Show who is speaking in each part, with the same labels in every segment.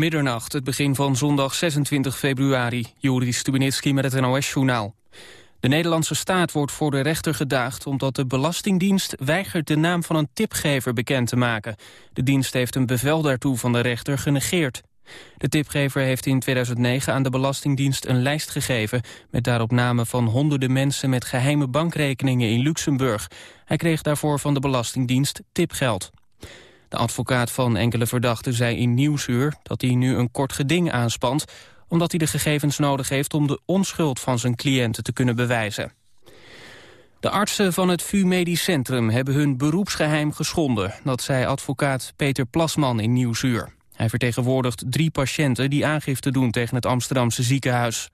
Speaker 1: Middernacht, het begin van zondag 26 februari. Juri Stubenitski met het NOS-journaal. De Nederlandse staat wordt voor de rechter gedaagd... omdat de Belastingdienst weigert de naam van een tipgever bekend te maken. De dienst heeft een bevel daartoe van de rechter genegeerd. De tipgever heeft in 2009 aan de Belastingdienst een lijst gegeven... met daarop namen van honderden mensen met geheime bankrekeningen in Luxemburg. Hij kreeg daarvoor van de Belastingdienst tipgeld. De advocaat van enkele verdachten zei in Nieuwsuur dat hij nu een kort geding aanspant omdat hij de gegevens nodig heeft om de onschuld van zijn cliënten te kunnen bewijzen. De artsen van het VU Medisch Centrum hebben hun beroepsgeheim geschonden. Dat zei advocaat Peter Plasman in Nieuwsuur. Hij vertegenwoordigt drie patiënten die aangifte doen tegen het Amsterdamse ziekenhuis.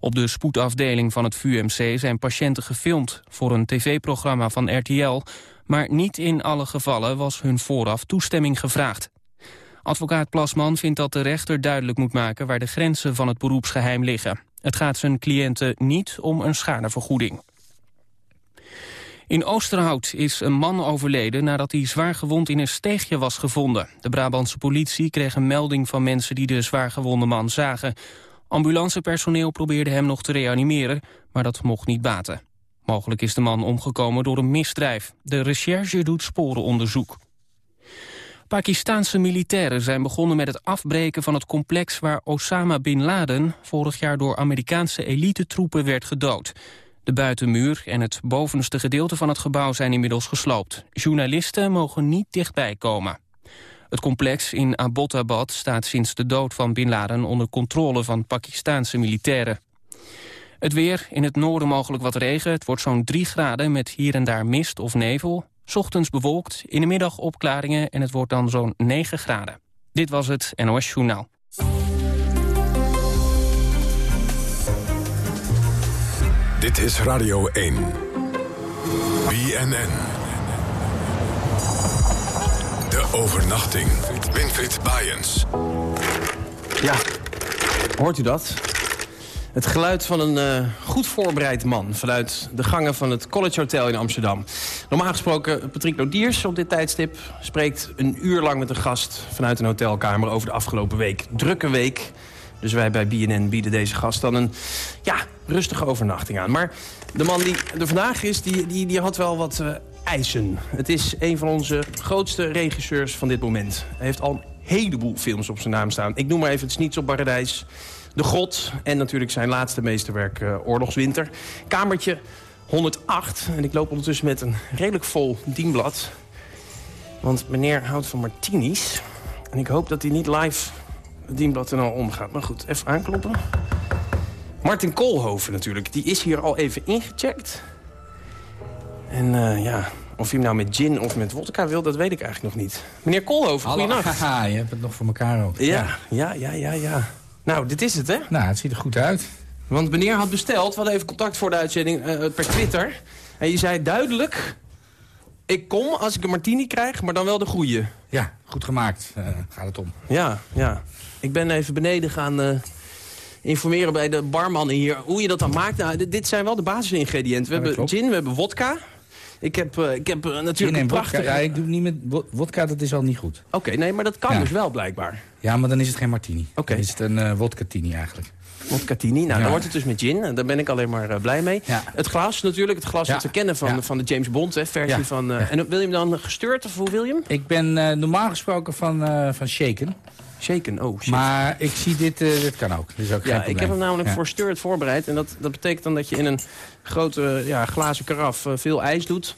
Speaker 1: Op de spoedafdeling van het VUMC zijn patiënten gefilmd voor een tv-programma van RTL... maar niet in alle gevallen was hun vooraf toestemming gevraagd. Advocaat Plasman vindt dat de rechter duidelijk moet maken... waar de grenzen van het beroepsgeheim liggen. Het gaat zijn cliënten niet om een schadevergoeding. In Oosterhout is een man overleden nadat hij zwaar gewond in een steegje was gevonden. De Brabantse politie kreeg een melding van mensen die de zwaargewonde man zagen. Ambulancepersoneel probeerde hem nog te reanimeren, maar dat mocht niet baten. Mogelijk is de man omgekomen door een misdrijf. De recherche doet sporenonderzoek. Pakistaanse militairen zijn begonnen met het afbreken van het complex waar Osama Bin Laden vorig jaar door Amerikaanse elitetroepen werd gedood. De buitenmuur en het bovenste gedeelte van het gebouw zijn inmiddels gesloopt. Journalisten mogen niet dichtbij komen. Het complex in Abbottabad staat sinds de dood van Bin Laden onder controle van Pakistaanse militairen. Het weer, in het noorden mogelijk wat regen. Het wordt zo'n 3 graden met hier en daar mist of nevel. Ochtends bewolkt, in de middag opklaringen en het wordt dan zo'n 9 graden. Dit was het NOS Journaal.
Speaker 2: Dit is Radio 1. BNN. De overnachting. Winfried Bajens.
Speaker 3: Ja, hoort u dat? Het geluid van een uh, goed voorbereid man... vanuit de gangen van het College Hotel in Amsterdam. Normaal gesproken, Patrick Lodiers op dit tijdstip... spreekt een uur lang met een gast vanuit een hotelkamer... over de afgelopen week. Drukke week. Dus wij bij BNN bieden deze gast dan een ja, rustige overnachting aan. Maar de man die er vandaag is, die, die, die had wel wat uh, eisen. Het is een van onze grootste regisseurs van dit moment. Hij heeft al een heleboel films op zijn naam staan. Ik noem maar even het Sniets op Paradijs... De God en natuurlijk zijn laatste meesterwerk uh, Oorlogswinter. Kamertje 108. En ik loop ondertussen met een redelijk vol dienblad. Want meneer houdt van martinis. En ik hoop dat hij niet live het dienblad er al omgaat. Maar goed, even aankloppen. Martin Koolhoven natuurlijk. Die is hier al even ingecheckt. En uh, ja, of hij hem nou met gin of met vodka wil, dat weet ik eigenlijk nog niet. Meneer Koolhoven, goeienacht.
Speaker 4: Haha, je hebt het nog voor elkaar ook.
Speaker 3: Ja, ja, ja, ja, ja. Nou, dit is het, hè?
Speaker 4: Nou, het ziet er goed uit.
Speaker 3: Want meneer had besteld, we hadden even contact voor de uitzending uh, per Twitter. En je zei duidelijk, ik kom als ik een martini krijg, maar dan wel de goede.
Speaker 4: Ja, goed gemaakt uh, gaat het om.
Speaker 3: Ja, ja. Ik ben even beneden gaan uh, informeren bij de barmannen hier hoe je dat dan maakt. Nou, dit zijn wel de basisingrediënten. We hebben gin, we hebben vodka. Ik heb, uh, ik heb uh, natuurlijk een prachtige...
Speaker 4: Ja, ik doe niet met vodka, dat is al niet goed.
Speaker 3: Oké, okay, nee, maar dat kan ja. dus wel blijkbaar.
Speaker 4: Ja, maar dan is het geen martini. Oké. Okay. Dan is het een uh, vodka-tini eigenlijk.
Speaker 3: Vodka-tini, nou, ja. dan wordt het dus met gin. Daar ben ik alleen maar blij mee. Ja. Het glas natuurlijk, het glas dat we kennen van, van de James Bond hè, versie van... En wil je hem dan gestuurd of hoe wil je hem?
Speaker 4: Ik ben normaal gesproken van, van shaken.
Speaker 3: Shaken, oh shit.
Speaker 4: Maar ik zie dit, uh, dit kan ook. Dit is ook
Speaker 3: ja, ik heb hem namelijk ja. voor voorbereid. En dat, dat betekent dan dat je in een grote ja, glazen karaf uh, veel ijs doet.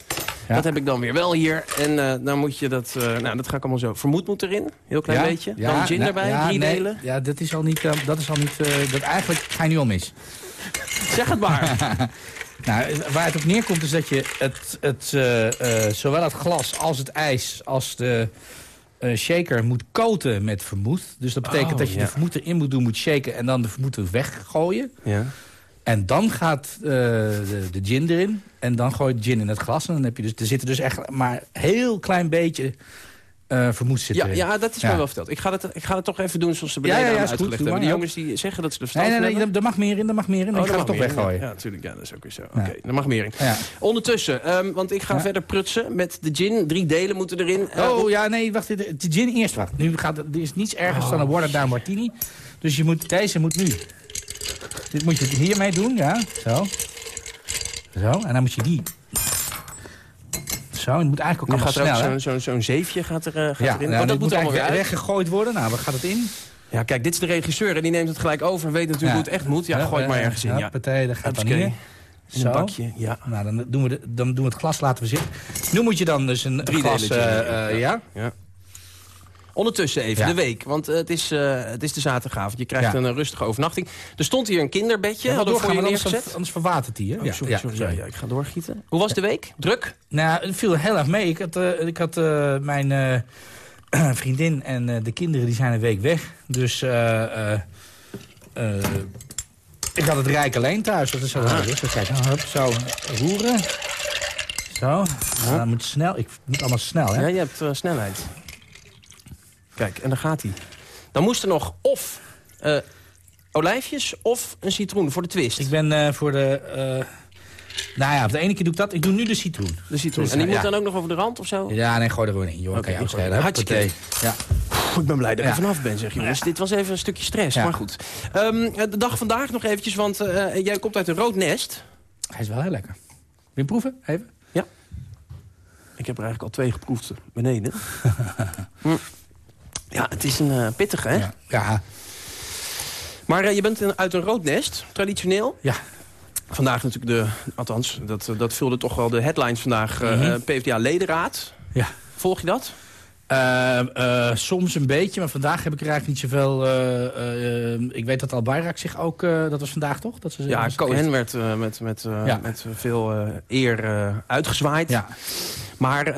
Speaker 3: Ja. Dat heb ik dan weer wel hier. En uh, dan moet je dat... nou, dat ga ik allemaal zo... Vermoed moet erin. Heel klein
Speaker 4: ja?
Speaker 3: beetje. dan gin erbij, drie
Speaker 4: nee,
Speaker 3: delen.
Speaker 4: Ja, dat is al niet... dat is al niet dat eigenlijk ga je nu al mis.
Speaker 3: zeg het maar.
Speaker 4: nou, waar het op neerkomt is dat je het, het, zowel het glas als het ijs... als de uh, shaker moet koten met vermoed. Dus dat betekent
Speaker 3: oh,
Speaker 4: dat je
Speaker 3: ja.
Speaker 4: de vermoed erin moet doen, moet shaken... en dan de vermoed er weggooien.
Speaker 3: Ja.
Speaker 4: En dan gaat uh, de, de, gin erin. En dan gooi je de gin in het glas. En dan heb je dus, er zit er dus echt maar een heel klein beetje eh vermoed zit
Speaker 3: Ja, ja, dat is
Speaker 4: Ja.
Speaker 3: mij wel verteld. Ik ga, het, ik ga het toch even doen zoals ze beneden
Speaker 4: ja, ja,
Speaker 3: aan
Speaker 4: is goed.
Speaker 3: uitgelegd hebben. Die
Speaker 4: ja.
Speaker 3: jongens die zeggen dat ze er verstand
Speaker 4: Nee, nee, nee,
Speaker 3: hebben.
Speaker 4: er mag meer in, er mag meer in.
Speaker 3: Oh,
Speaker 4: ik ga het toch weggooien.
Speaker 3: Ja, natuurlijk. Ja, dat is ook weer zo. Oké, er mag meer in. Ondertussen, ehm, want ik ga verder prutsen met de gin. Drie delen moeten erin. Eh,
Speaker 4: Oh ja, nee, wacht. De, de gin eerst. Wacht. Nu gaat het, er is niets ergers
Speaker 3: Oh.
Speaker 4: dan een watered down martini. Dus je moet, deze moet nu. Dit moet je hiermee doen, ja. Zo. Zo. En dan moet je die. Zo. Het moet eigenlijk ook allemaal snel,
Speaker 3: zo'n zeefje gaat er, eh, gaat
Speaker 4: Ja,
Speaker 3: erin.
Speaker 4: nou,
Speaker 3: Want dat moet allemaal weer
Speaker 4: weggegooid worden. Nou, wat gaat het in?
Speaker 3: Ja, kijk, dit is de regisseur en die neemt het gelijk over. Weet natuurlijk hoe het echt moet. Ja, gooi het maar ergens in. Ja.
Speaker 4: Partij, dat gaat dan hier. Zo.
Speaker 3: een bakje, ja.
Speaker 4: Nou, dan doen, we de, dan doen we het glas laten we zitten. Nu moet je dan dus een
Speaker 3: Drie
Speaker 4: glas... eh, eh, ja.
Speaker 3: ja. Ondertussen even,
Speaker 4: Ja.
Speaker 3: de week. Want eh, het, is, eh, het is de zaterdagavond. Je krijgt
Speaker 4: Ja.
Speaker 3: een eh, rustige overnachting. Er stond hier een kinderbedje.
Speaker 4: Ja,
Speaker 3: hadden we voor je neergezet.
Speaker 4: anders, verwatert hè?
Speaker 3: Oh, sorry, sorry. Ja, ja, ik ga doorgieten. Hoe was de week? Druk?
Speaker 4: Nou, het viel heel erg mee. Ik had, ik had mijn vriendin en de kinderen die zijn een week weg. Dus ik had het rijk alleen thuis. Dat is zo
Speaker 3: Ah.
Speaker 4: dus. Kijk, nou, hup, zo roeren. Zo. Nou, dan moet snel. Ik moet allemaal snel, hè?
Speaker 3: Ja, je hebt snelheid. Kijk, en daar gaat hij. Dan moest er nog of eh, olijfjes of een citroen voor de twist.
Speaker 4: Ik ben eh, voor de... eh, nou ja, op de ene keer doe ik dat. Ik doe nu de citroen.
Speaker 3: de citroen. En die
Speaker 4: ja.
Speaker 3: moet dan ook nog over de rand of zo?
Speaker 4: Ja, nee, gooi er gewoon in. Joh,
Speaker 3: Oké,
Speaker 4: kan je
Speaker 3: hartstikke.
Speaker 4: Ja.
Speaker 3: Ik ben blij dat ik
Speaker 4: Ja.
Speaker 3: er vanaf ben, zeg jongens. Dit was even een stukje stress,
Speaker 4: Ja.
Speaker 3: maar goed. Ehm, de dag vandaag nog eventjes, want eh, jij komt uit een rood nest.
Speaker 4: Hij is wel heel lekker. Wil je proeven? Even?
Speaker 3: Ik heb er eigenlijk al twee geproefd beneden. Hm. Ja, het is een eh, pittige, hè?
Speaker 4: Ja. ja.
Speaker 3: Maar eh, je bent een- uit een rood nest, traditioneel.
Speaker 4: Ja.
Speaker 3: Vandaag natuurlijk de, althans, dat, eh, dat vulde toch wel de headlines vandaag. eh, PvdA-ledenraad.
Speaker 4: Ja.
Speaker 3: Volg je dat?
Speaker 4: Eh, soms een beetje, maar vandaag heb ik er eigenlijk niet zoveel... ik weet dat Al Bayrak zich ook... dat was vandaag toch? Dat ze,
Speaker 3: Ja, Cohen werd met, met,
Speaker 4: Ja.
Speaker 3: met veel eer uitgezwaaid.
Speaker 4: Ja.
Speaker 3: Maar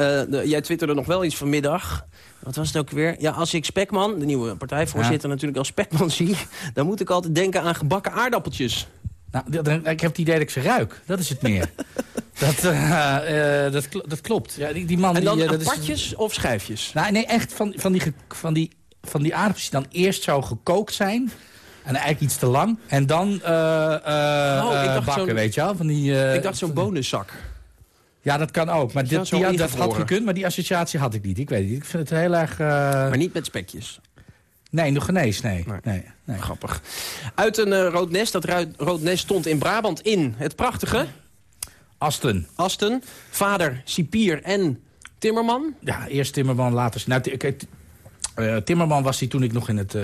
Speaker 3: jij twitterde nog wel iets vanmiddag. Wat was het ook weer? Ja, als ik Spekman, de nieuwe partijvoorzitter, natuurlijk als Spekman zie... dan moet ik altijd denken aan gebakken aardappeltjes.
Speaker 4: Nou, ik heb het idee dat ik ze ruik. Dat is het meer. dat, eh, eh, dat, kl- dat klopt. Ja, die, die man
Speaker 3: En dan
Speaker 4: die, eh, dat is-
Speaker 3: of schijfjes?
Speaker 4: Nou, nee, echt van, van, die, van, die, van die aardappels die dan eerst zo gekookt zijn. En eigenlijk iets te lang. En dan eh eh,
Speaker 3: Oh, ik dacht
Speaker 4: bakken, weet je wel. Van die,
Speaker 3: ik dacht zo'n bonuszak.
Speaker 4: Ja, dat kan ook. Maar dit, die, dat had gekund, maar die associatie had ik niet. Ik weet het niet. Ik vind het heel erg... eh,
Speaker 3: Maar niet met spekjes.
Speaker 4: Nee, nog genees, nee.
Speaker 3: Nee.
Speaker 4: nee. nee,
Speaker 3: Grappig. Uit een eh, rood nest. Dat rood nest stond in Brabant in het prachtige
Speaker 4: Asten.
Speaker 3: Asten. Vader Cipier en Timmerman.
Speaker 4: Ja, eerst Timmerman, later... Nou, eh, Timmerman was hij toen ik nog in het,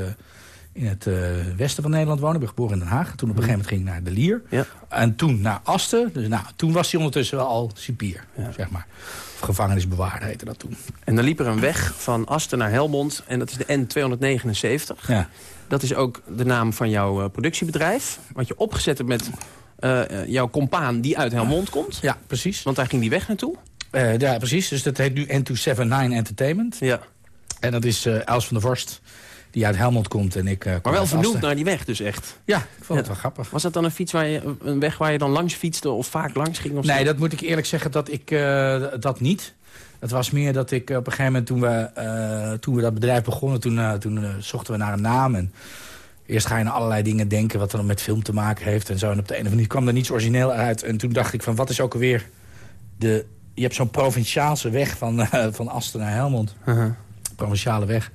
Speaker 4: in het eh, westen van Nederland woonde. Ik ben geboren in Den Haag. Toen op een gegeven moment ging ik naar de Lier.
Speaker 3: Ja.
Speaker 4: En toen naar Asten. Dus nou, toen was hij ondertussen wel al cipier, zeg maar. Of gevangenisbewaarder heette dat toen.
Speaker 3: En dan liep er een weg van Asten naar Helmond. En dat is de N279.
Speaker 4: Ja.
Speaker 3: Dat is ook de naam van jouw eh, productiebedrijf. Wat je opgezet hebt met eh, jouw compaan die uit Helmond komt.
Speaker 4: ja, precies.
Speaker 3: Want daar ging die weg naartoe.
Speaker 4: Ja, precies. Dus dat heet nu N279 Entertainment.
Speaker 3: Ja.
Speaker 4: En dat is Els van der Vorst, die uit Helmond komt. En ik, eh,
Speaker 3: Maar wel vernoemd naar die weg dus echt.
Speaker 4: Ja, ik vond het wel grappig.
Speaker 3: Was dat dan een, fiets waar je, een weg waar je dan langs fietste of vaak langs ging? Of zo?
Speaker 4: Nee, dat moet ik eerlijk zeggen dat ik eh, dat niet. Het was meer dat ik eh, op een gegeven moment toen we, toen we dat bedrijf begonnen... toen, toen zochten we naar een naam. En eerst ga je naar allerlei dingen denken wat dan met film te maken heeft. En zo. En op de een of andere manier kwam er niets origineel uit. En toen dacht ik van wat is ook alweer de... Je hebt zo'n provinciaalse weg van, van Asten naar Helmond.
Speaker 3: Uh-huh.
Speaker 4: Provinciale weg.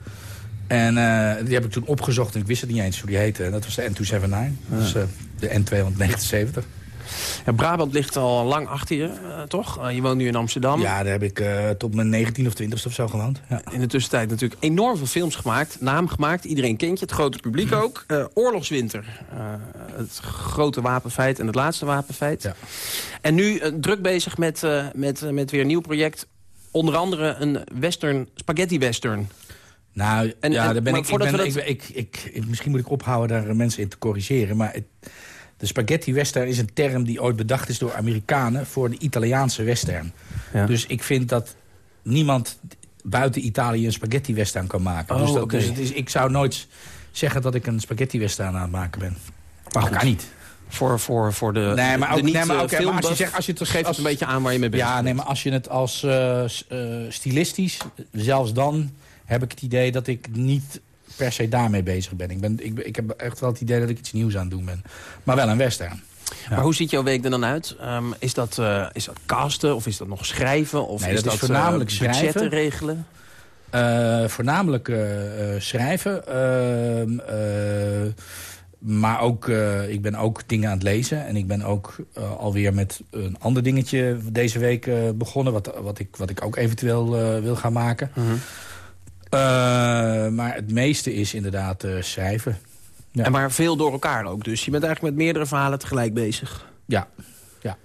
Speaker 4: En eh, die heb ik toen opgezocht en ik wist het niet eens hoe die heette. Dat was de N279. Dus eh, de N279.
Speaker 3: Ja, Brabant ligt al lang achter je, eh, toch? Je woont nu in Amsterdam.
Speaker 4: Ja, daar heb ik tot mijn 19 of 20 of zo gewoond. Ja.
Speaker 3: In de tussentijd natuurlijk enorm veel films gemaakt. Naam gemaakt, iedereen kent je, het grote publiek ook. Eh, Oorlogswinter, het grote wapenfeit en het laatste wapenfeit.
Speaker 4: Ja.
Speaker 3: En nu druk bezig met, met, met weer een nieuw project. Onder andere een western, spaghetti western.
Speaker 4: Nou,
Speaker 3: En-
Speaker 4: ja,
Speaker 3: en-
Speaker 4: daar ben ik, ik, ben,
Speaker 3: dat-
Speaker 4: ik, ik, ik- Misschien moet ik ophouden daar mensen in te corrigeren. Maar het, de spaghetti western is een term die ooit bedacht is door Amerikanen... voor de Italiaanse western.
Speaker 3: Ja.
Speaker 4: Dus ik vind dat niemand buiten Italië een spaghetti western kan maken.
Speaker 3: Oh,
Speaker 4: dus dat,
Speaker 3: oké.
Speaker 4: dus het is, ik zou nooit zeggen dat ik een spaghetti western aan het maken ben. Maar
Speaker 3: goed.
Speaker 4: kan niet.
Speaker 3: Voor, voor, voor de,
Speaker 4: Nee, maar
Speaker 3: de
Speaker 4: ook-
Speaker 3: niet
Speaker 4: nee, maar
Speaker 3: eh,
Speaker 4: maar als je zegt- als je het als-
Speaker 3: geeft het een beetje aan waar je mee bezig
Speaker 4: Ja,
Speaker 3: bent.
Speaker 4: nee, maar als je het als eh, eh, stilistisch, zelfs dan heb ik het idee dat ik niet per se daarmee bezig ben. Ik, ben, ik, ik heb echt wel het idee dat ik iets nieuws aan het doen ben. Maar wel een western.
Speaker 3: Maar hoe ziet jouw week er dan uit? Ehm, is, dat, uh, is dat casten of is dat nog schrijven? Of
Speaker 4: nee,
Speaker 3: is
Speaker 4: dat,
Speaker 3: dat
Speaker 4: is voornamelijk
Speaker 3: uh,
Speaker 4: schrijven.
Speaker 3: budgetten regelen?
Speaker 4: Uh, voornamelijk schrijven. Ehm, maar ook, ik ben ook dingen aan het lezen. En ik ben ook alweer met een ander dingetje deze week begonnen... Wat, wat, ik, wat ik ook eventueel wil gaan maken.
Speaker 3: Mm -hmm.
Speaker 4: Maar het meeste is inderdaad schrijven.
Speaker 3: Ja. En maar veel door elkaar ook. Dus je bent eigenlijk met meerdere verhalen tegelijk bezig.
Speaker 4: Ja, ja.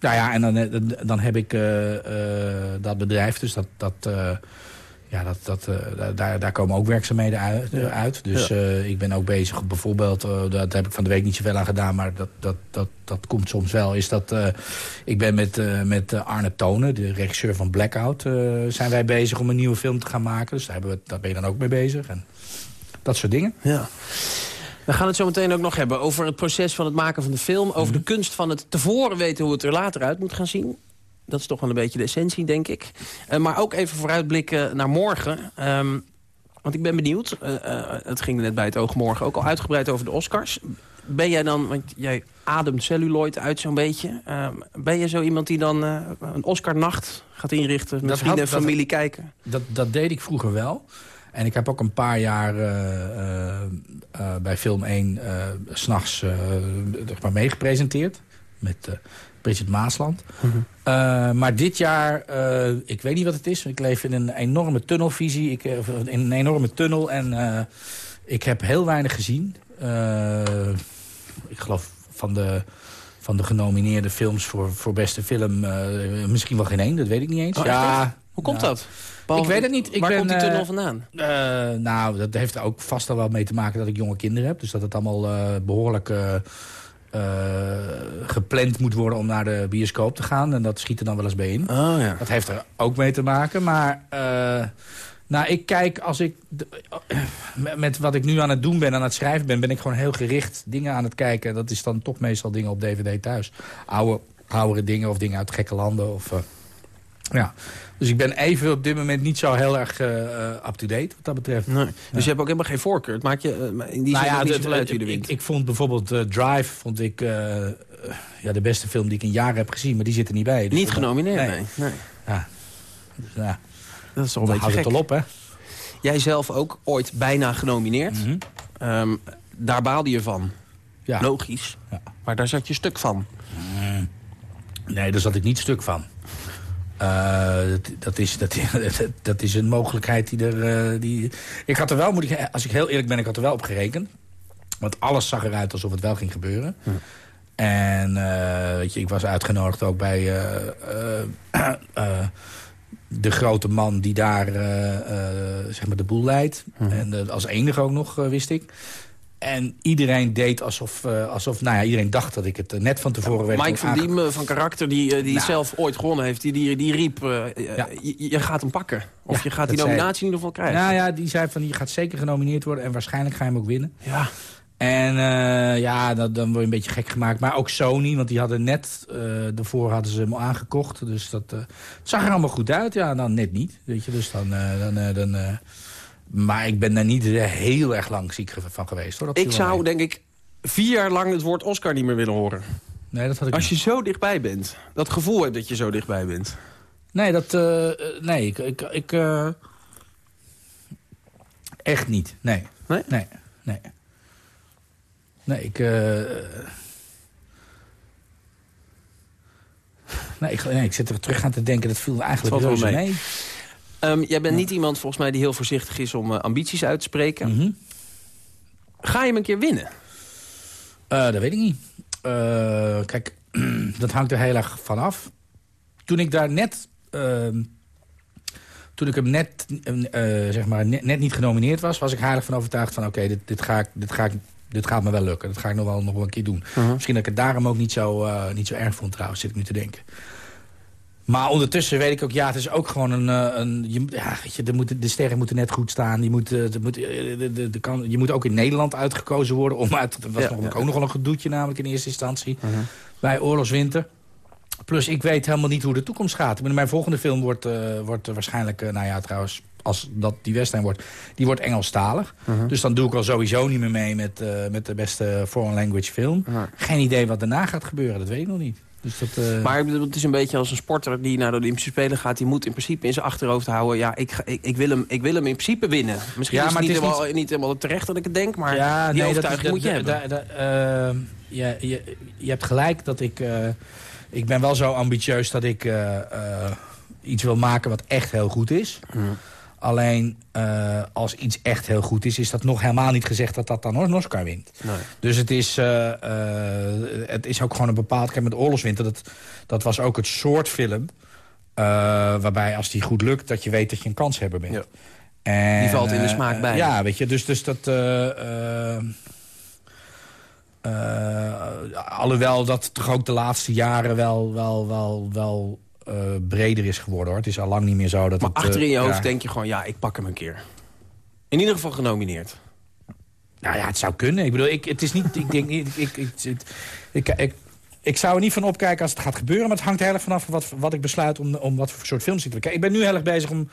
Speaker 4: Nou ja, en dan, dan heb ik dat bedrijf. Dus dat, dat, ja, dat, dat, daar, daar komen ook werkzaamheden uit.
Speaker 3: Ja.
Speaker 4: uit. Dus
Speaker 3: Ja.
Speaker 4: ik ben ook bezig, bijvoorbeeld... dat heb ik van de week niet zoveel aan gedaan... maar dat, dat, dat, dat komt soms wel. Is dat, ik ben met, met Arne Tonen, de regisseur van Blackout... zijn wij bezig om een nieuwe film te gaan maken. Dus daar, hebben we, daar ben je dan ook mee bezig. En dat soort dingen.
Speaker 3: Ja. We gaan het zo meteen ook nog hebben over het proces van het maken van de film. Over
Speaker 4: Mhm.
Speaker 3: de kunst van het tevoren weten hoe het er later uit moet gaan zien. Dat is toch wel een beetje de essentie, denk ik. Uh, maar ook even vooruitblikken naar morgen. Um, want ik ben benieuwd. Uh, uh, het ging net bij het oog morgen ook al uitgebreid over de Oscars. Ben jij dan, want jij ademt celluloid uit zo'n beetje. Um, ben jij zo iemand die dan een Oscar-nacht gaat inrichten? Met
Speaker 4: Dat
Speaker 3: vrienden en
Speaker 4: dat-
Speaker 3: familie kijken?
Speaker 4: Dat, dat deed ik vroeger wel. En ik heb ook een paar jaar eh, eh, eh, bij Film 1 eh, s s'nachts eh maar meegepresenteerd. Met eh, Bridget Maasland. Eh, maar dit jaar, eh, ik weet niet wat het is. Ik leef in een enorme tunnelvisie. Ik, eh, in een enorme tunnel. En eh, ik heb heel weinig gezien. Eh, ik geloof van de, van de genomineerde films voor, voor beste film... eh, misschien wel geen één, dat weet ik niet eens.
Speaker 3: Oh,
Speaker 4: ja?
Speaker 3: Hoe komt dat?
Speaker 4: Ik weet het niet. Ik
Speaker 3: Waar
Speaker 4: ben,
Speaker 3: komt die tunnel vandaan?
Speaker 4: eh, nou, dat heeft er ook vast al wel mee te maken dat ik jonge kinderen heb. Dus dat het allemaal eh, behoorlijk eh, eh, gepland moet worden om naar de bioscoop te gaan. En dat schiet er dan wel eens bij in.
Speaker 3: Oh ja.
Speaker 4: Dat heeft er ook mee te maken. Maar eh, nou, ik kijk als ik... de- met- wat ik nu aan het doen ben, aan het schrijven ben... ben ik gewoon heel gericht dingen aan het kijken. Dat is dan toch meestal dingen op DVD thuis. Oude, oudere dingen of dingen uit gekke landen. Of, eh, ja. Dus ik ben even op dit moment niet zo heel erg eh, eh, up-to-date wat dat betreft.
Speaker 3: Nee. Dus je hebt ook helemaal geen voorkeur. Het maakt je eh, in die zin ook niet
Speaker 4: het-
Speaker 3: uit wie er
Speaker 4: ik,
Speaker 3: wint.
Speaker 4: ik vond bijvoorbeeld Drive vond ik, ja, de beste film die ik in jaren heb gezien. Maar die zit er niet bij. Dus
Speaker 3: niet genomineerd, nee.
Speaker 4: nee.
Speaker 3: nee.
Speaker 4: Ja. Dus, ja,
Speaker 3: Dat is
Speaker 4: dan
Speaker 3: een beetje
Speaker 4: het al op, hè?
Speaker 3: Jij zelf ook ooit bijna genomineerd.
Speaker 4: Mhm.
Speaker 3: Ehm, daar baalde je van.
Speaker 4: Ja.
Speaker 3: Logisch.
Speaker 4: Ja.
Speaker 3: Maar daar zat je stuk van.
Speaker 4: Nee, daar zat ik niet stuk van. Eh, dat, dat, is, dat, dat is een mogelijkheid die er... eh, die... Ik had er wel, moet ik, als ik heel eerlijk ben, ik had er wel op gerekend. Want alles zag eruit alsof het wel ging gebeuren. En eh, weet je, ik was uitgenodigd ook bij de grote man die daar zeg maar de boel leidt. En als enige ook nog, wist ik. En iedereen deed alsof, eh, alsof... Nou ja, iedereen dacht dat ik het eh, net van tevoren werd
Speaker 3: Mike van Diem eh, van karakter, die, die
Speaker 4: Nou.
Speaker 3: zelf ooit gewonnen heeft... die, die, die riep,
Speaker 4: Ja.
Speaker 3: je, je gaat hem pakken. Of
Speaker 4: Ja,
Speaker 3: je gaat die
Speaker 4: zei-
Speaker 3: nominatie in ieder geval krijgen.
Speaker 4: Nou ja, die zei van je gaat zeker genomineerd worden en waarschijnlijk ga je hem ook winnen.
Speaker 3: Ja.
Speaker 4: En ja, dat, dan word je een beetje gek gemaakt. Maar ook Sony, want die hadden net, daarvoor hadden ze hem aangekocht. Dus dat zag er allemaal goed uit. Ja, dan net niet. Weet je, dus dan... dan, dan maar ik ben daar niet heel erg lang ziek van geweest. Hoor.
Speaker 3: Ik zou,
Speaker 4: mee.
Speaker 3: denk ik, vier jaar lang het woord Oscar niet meer willen horen.
Speaker 4: Nee, dat had ik
Speaker 3: Als je
Speaker 4: niet.
Speaker 3: zo dichtbij bent. Dat gevoel hebt dat je zo dichtbij bent.
Speaker 4: Nee, dat... eh, nee, ik... ik, ik eh, echt niet. Nee.
Speaker 3: Nee?
Speaker 4: Nee. Nee. Nee, ik... nee, ik, nee, ik zit er terug aan te denken. Dat viel eigenlijk
Speaker 3: wel mee.
Speaker 4: mee.
Speaker 3: Ehm, jij bent niet iemand volgens mij die heel voorzichtig is om eh, ambities uit te spreken.
Speaker 4: Mhm.
Speaker 3: Ga je hem een keer winnen?
Speaker 4: Eh, dat weet ik niet. Eh, kijk, dat hangt er heel erg van af. Toen ik daar net... ehm, toen ik hem net, eh, zeg maar, net, net niet genomineerd was... was ik heilig van overtuigd van... oké, dit, dit, ga ik, dit, ga ik, dit gaat me wel lukken. Dat ga ik nog wel, nog wel een keer doen. Misschien dat ik het daarom ook niet zo, niet zo erg vond trouwens, zit ik nu te denken. Maar ondertussen weet ik ook, ja, het is ook gewoon een... eh, een je, moet- ja, je, er moeten, de sterren moeten net goed staan. Je moet, eh, moet, eh, de, de, de kan, je moet ook in Nederland uitgekozen worden. Om uit, dat was
Speaker 3: Ja,
Speaker 4: nog,
Speaker 3: ja.
Speaker 4: ook nog wel een gedoetje namelijk in eerste instantie. Bij Oorlogswinter. Plus, ik weet helemaal niet hoe de toekomst gaat. Mijn volgende film wordt, uh, wordt waarschijnlijk... Uh, nou ja, trouwens, als dat die Western wordt... die wordt Engelstalig. Uh Dus dan doe ik al sowieso niet meer mee met, uh, met de beste foreign language film. Geen idee wat daarna gaat gebeuren, dat weet ik nog niet. Dus dat, uh...
Speaker 3: Maar het is een beetje als een sporter die naar de Olympische Spelen gaat. Die moet in principe in zijn achterhoofd houden. Ja, ik, ik, ik, wil, hem, ik wil hem in principe winnen. Misschien ja, is het, niet, het helemaal, niet... niet helemaal terecht dat ik het denk. Maar ja, die nee, overtuiging dat, moet je hebben. Da,
Speaker 4: da, uh, je, je, je hebt gelijk dat ik... Uh, ik ben wel zo ambitieus dat ik iets wil maken wat echt heel goed is. Mm. Alleen uh, als iets echt heel goed is, is dat nog helemaal niet gezegd dat dat dan een Oscar wint. Nee. Dus het is, uh, uh, het is ook gewoon een bepaald... Kijk, met Oorlogswinter, dat, dat was ook het soort film... waarbij als die goed lukt, dat je weet dat je een kanshebber bent. Ja.
Speaker 3: En, die valt in de smaak bij.
Speaker 4: Ja, weet je, dus, dus dat... alhoewel dat toch ook de laatste jaren wel, wel, wel, wel breder is geworden. hoor. Het is al lang niet meer zo dat
Speaker 3: maar achter in je eh, hoofd denk je gewoon, ja, ik pak hem een keer. In ieder geval genomineerd.
Speaker 4: Nou ja, het zou kunnen. Ik bedoel, ik, het is niet... ik, denk, ik, ik, ik, ik, ik, zou er niet van opkijken als het gaat gebeuren. Maar het hangt heel erg vanaf wat, wat ik besluit om, om wat voor soort films te kijken. Ik ben nu heel erg bezig om,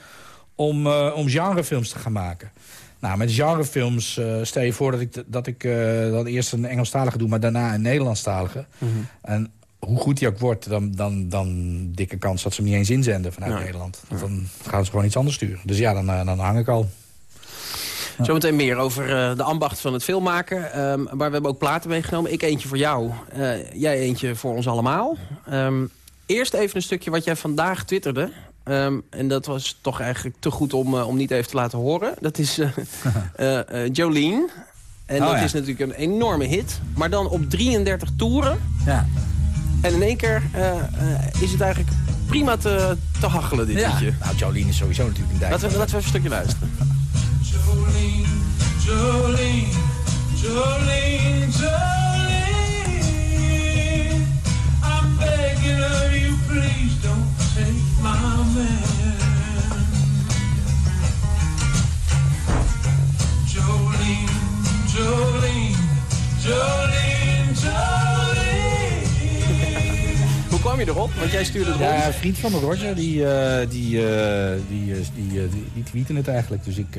Speaker 4: om, uh, om genrefilms te gaan maken. Nou, met genrefilms uh, stel je voor dat ik, dat ik uh, dan eerst een Engelstalige doe... maar daarna een Nederlandstalige. Mm -hmm. En hoe goed die ook wordt, dan, dan, dan dikke kans dat ze hem niet eens inzenden vanuit Nederland. Dan gaan ze gewoon iets anders sturen. Dus ja, dan, eh, dan hang ik al.
Speaker 3: Zometeen meer over uh, de ambacht van het filmmaken. Um, maar we hebben ook platen meegenomen. Ik eentje voor jou, uh, jij eentje voor ons allemaal. Um, eerst even een stukje wat jij vandaag twitterde. Um, en dat was toch eigenlijk te goed om, uh, om niet even te laten horen. Dat is Jolene. En oh, dat ja. is natuurlijk een enorme hit. Maar dan op 33 toeren. Ja. En in één keer uh, uh, is het eigenlijk prima te, te hachelen, dit
Speaker 4: ja.
Speaker 3: liedje.
Speaker 4: Nou, Jolene is sowieso natuurlijk een dijk.
Speaker 3: Laten we, laten we even een stukje luisteren. Jolene, Jolene, Jolene, Jolene. Want jij stuurde het
Speaker 4: Ja, een vriend van me, Roger, die, uh, die, uh, die, uh, die, die, tweeten het eigenlijk. Dus ik,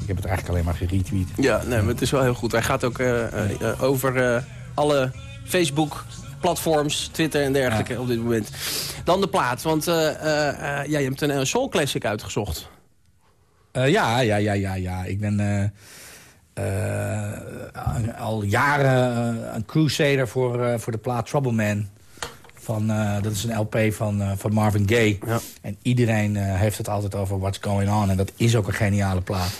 Speaker 4: ik heb het eigenlijk alleen maar geretweet.
Speaker 3: Ja, nee, maar het is wel heel goed. Hij gaat ook over alle Facebook platforms, Twitter en dergelijke op dit moment. Dan de plaat, want ja, je hebt een, soul classic uitgezocht.
Speaker 4: ja, ja, ja, ja, ja. Ik ben al jaren een crusader voor, voor de plaat Trouble Man. Van, uh, dat is een LP van, uh, van Marvin Gaye. Ja. En iedereen uh, heeft het altijd over What's Going On. En dat is ook een geniale plaat.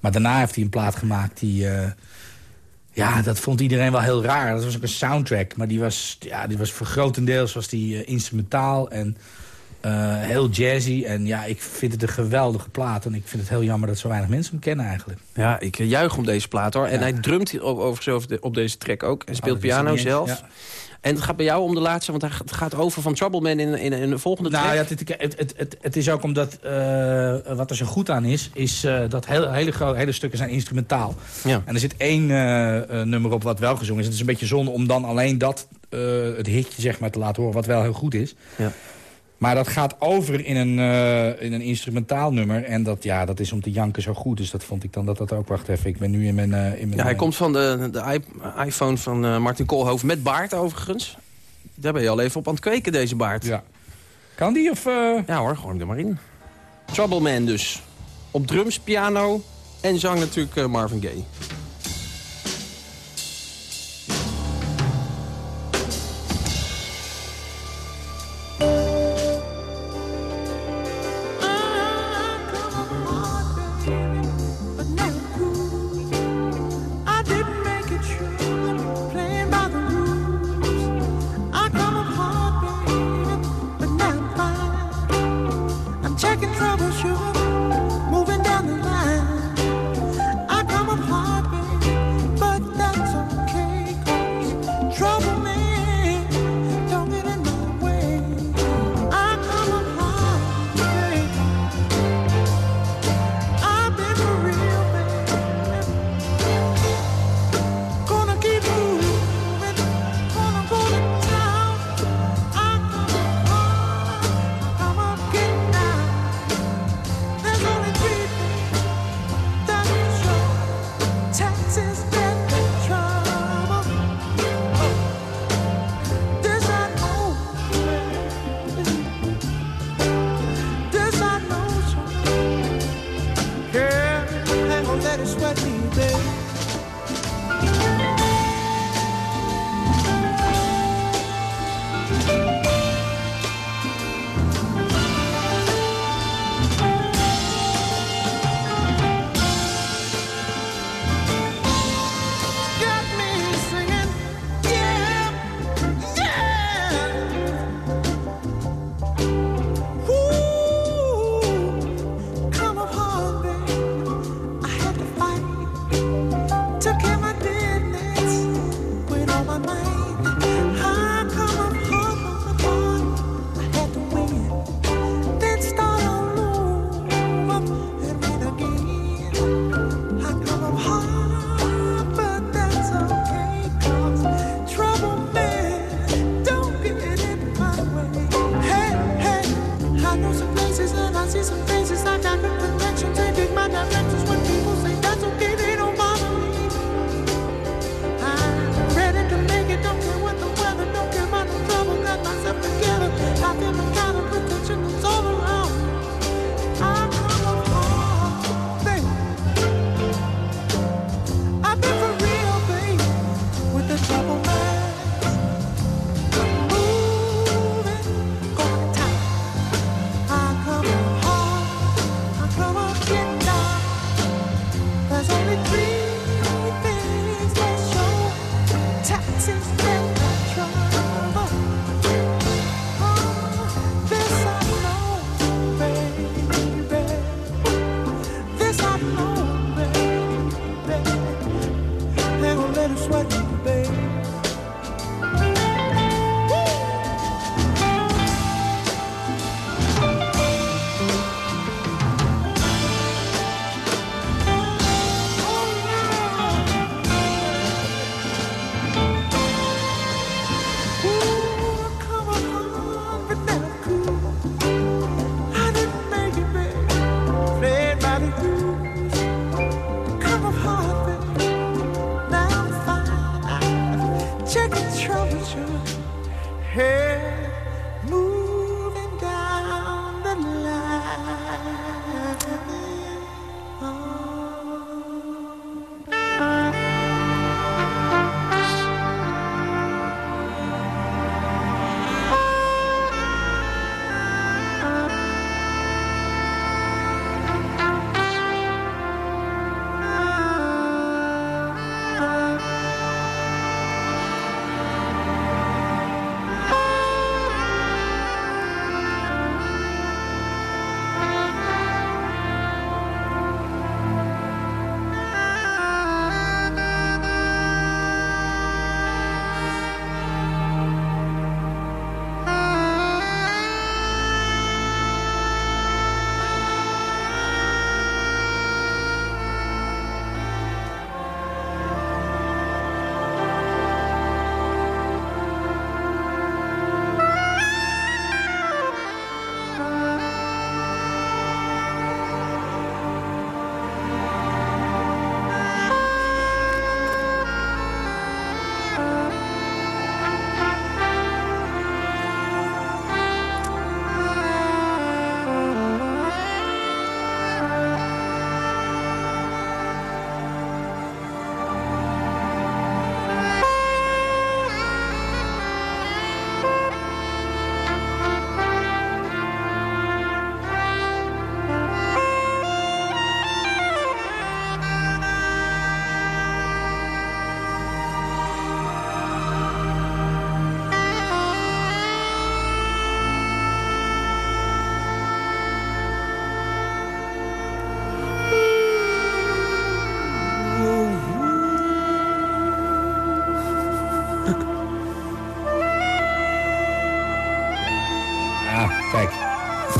Speaker 4: Maar daarna heeft hij een plaat gemaakt die... ja, dat vond iedereen wel heel raar. Dat was ook een soundtrack. Maar die was, ja, die was voor grotendeels was die, instrumentaal en heel jazzy. En ja, ik vind het een geweldige plaat. En ik vind het heel jammer dat zo weinig mensen hem kennen eigenlijk.
Speaker 3: Ja, ik juich om deze plaat hoor. Ja. En hij drumt overigens op deze track ook. En speelt oh, piano zelf. Ja. En het gaat bij jou om de laatste, want het gaat over van Troubleman in, in, in de volgende
Speaker 4: nou, track. Nou ja, het, het, het, het, is ook omdat, uh, wat er zo goed aan is, is uh, dat hele, hele, hele stukken zijn instrumentaal. Ja. En er zit één uh, nummer op wat wel gezongen is. Het is een beetje zonde om dan alleen dat, het hitje zeg maar, te laten horen, wat wel heel goed is. Ja. Maar dat gaat over in een, uh, in een instrumentaal nummer. En dat, ja, dat is om te janken zo goed. Dus dat vond ik dan dat dat ook... Wacht even, ik ben nu in mijn... Uh, in mijn
Speaker 3: ja, hij komt van de, de iPhone van uh, Martin Koolhoofd met baard overigens. Daar ben je al even op aan het kweken, deze baard.
Speaker 4: Ja. Kan die of...
Speaker 3: Ja hoor, gooi er maar in. Trouble Man dus. Op drums, piano en zang natuurlijk Marvin Gaye.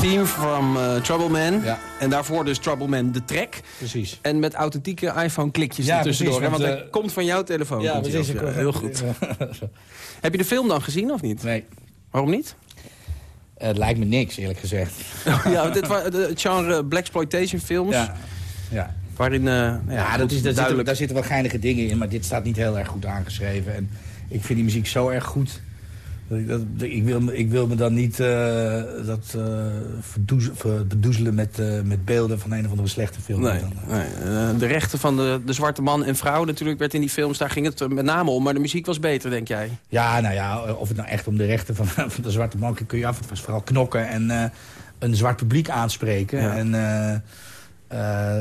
Speaker 3: Theme from uh, Trouble Man.
Speaker 4: Ja.
Speaker 3: En daarvoor dus Trouble Man, de track.
Speaker 4: Precies.
Speaker 3: En met authentieke iPhone-klikjes
Speaker 4: Ja,
Speaker 3: ertussendoor.
Speaker 4: precies,
Speaker 3: want
Speaker 4: want,
Speaker 3: hij
Speaker 4: eh,
Speaker 3: komt van jouw telefoon.
Speaker 4: Ja, precies.
Speaker 3: ja. Heel goed. Heb je de film dan gezien of niet?
Speaker 4: Nee,
Speaker 3: Waarom niet?
Speaker 4: het lijkt me niks, eerlijk gezegd.
Speaker 3: ja, dit was het genre Blaxploitation films.
Speaker 4: Ja, ja.
Speaker 3: Waarin, eh, nou ja,
Speaker 4: ja dat is, daar, zitten,
Speaker 3: duidelijk...
Speaker 4: daar zitten wel geinige dingen in, maar dit staat niet heel erg goed aangeschreven. En ik vind die muziek zo erg goed Dat, ik, wil, me- ik wil me dan niet eh, dat, eh, met, eh, met beelden van een of andere slechte film.
Speaker 3: Nee,
Speaker 4: Dan,
Speaker 3: nee. De rechten van de, de zwarte man en vrouw natuurlijk werd in die films... daar ging het met name om, maar de muziek was beter, denk jij?
Speaker 4: Ja, nou ja, of het nou echt om de rechten van, van de zwarte man kun je af. Het was vooral knokken en een zwart publiek aanspreken.
Speaker 3: Ja.
Speaker 4: En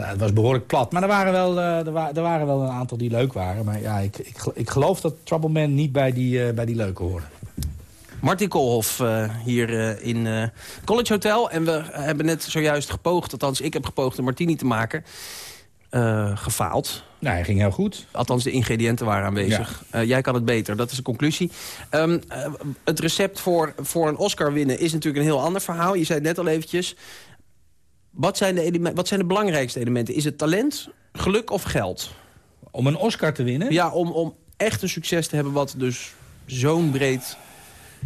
Speaker 4: het was behoorlijk plat. Maar er waren, wel, er, wa- er waren wel een aantal die leuk waren. Maar ja, ik, ik, ik geloof dat Trouble Man niet bij die, eh, bij die leuke hoorde.
Speaker 3: Martin Koolhof eh, hier eh, in eh College Hotel. En we hebben net zojuist gepoogd, althans ik heb gepoogd een martini te maken. Gefaald.
Speaker 4: Nou, hij ging heel goed.
Speaker 3: Althans, de ingrediënten waren aanwezig. Jij kan het beter, dat is de conclusie. Ehm, eh, het recept voor, voor een Oscar winnen is natuurlijk een heel ander verhaal. Je zei het net al eventjes. Wat zijn de, wat zijn de belangrijkste elementen? Is het talent, geluk of geld?
Speaker 4: Om een Oscar te winnen?
Speaker 3: Ja, om, om echt een succes te hebben wat dus zo'n breed...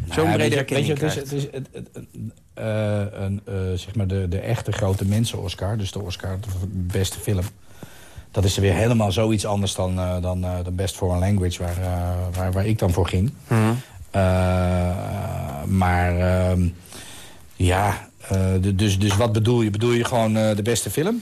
Speaker 3: Zo'n
Speaker 4: Nou
Speaker 3: brede
Speaker 4: weet je- weet
Speaker 3: erkenning
Speaker 4: je, het is, het is, het, het, eh, een, eh, zeg maar de, de echte grote mensen-Oscar. Dus de Oscar voor de beste film. Dat is er weer helemaal zoiets anders dan, eh, dan eh, de Best Foreign Language... Waar, eh, waar, waar ik dan voor ging.
Speaker 3: Mhm.
Speaker 4: Eh, maar ehm, ja, eh, dus, dus wat bedoel je? Bedoel je gewoon eh, de beste film?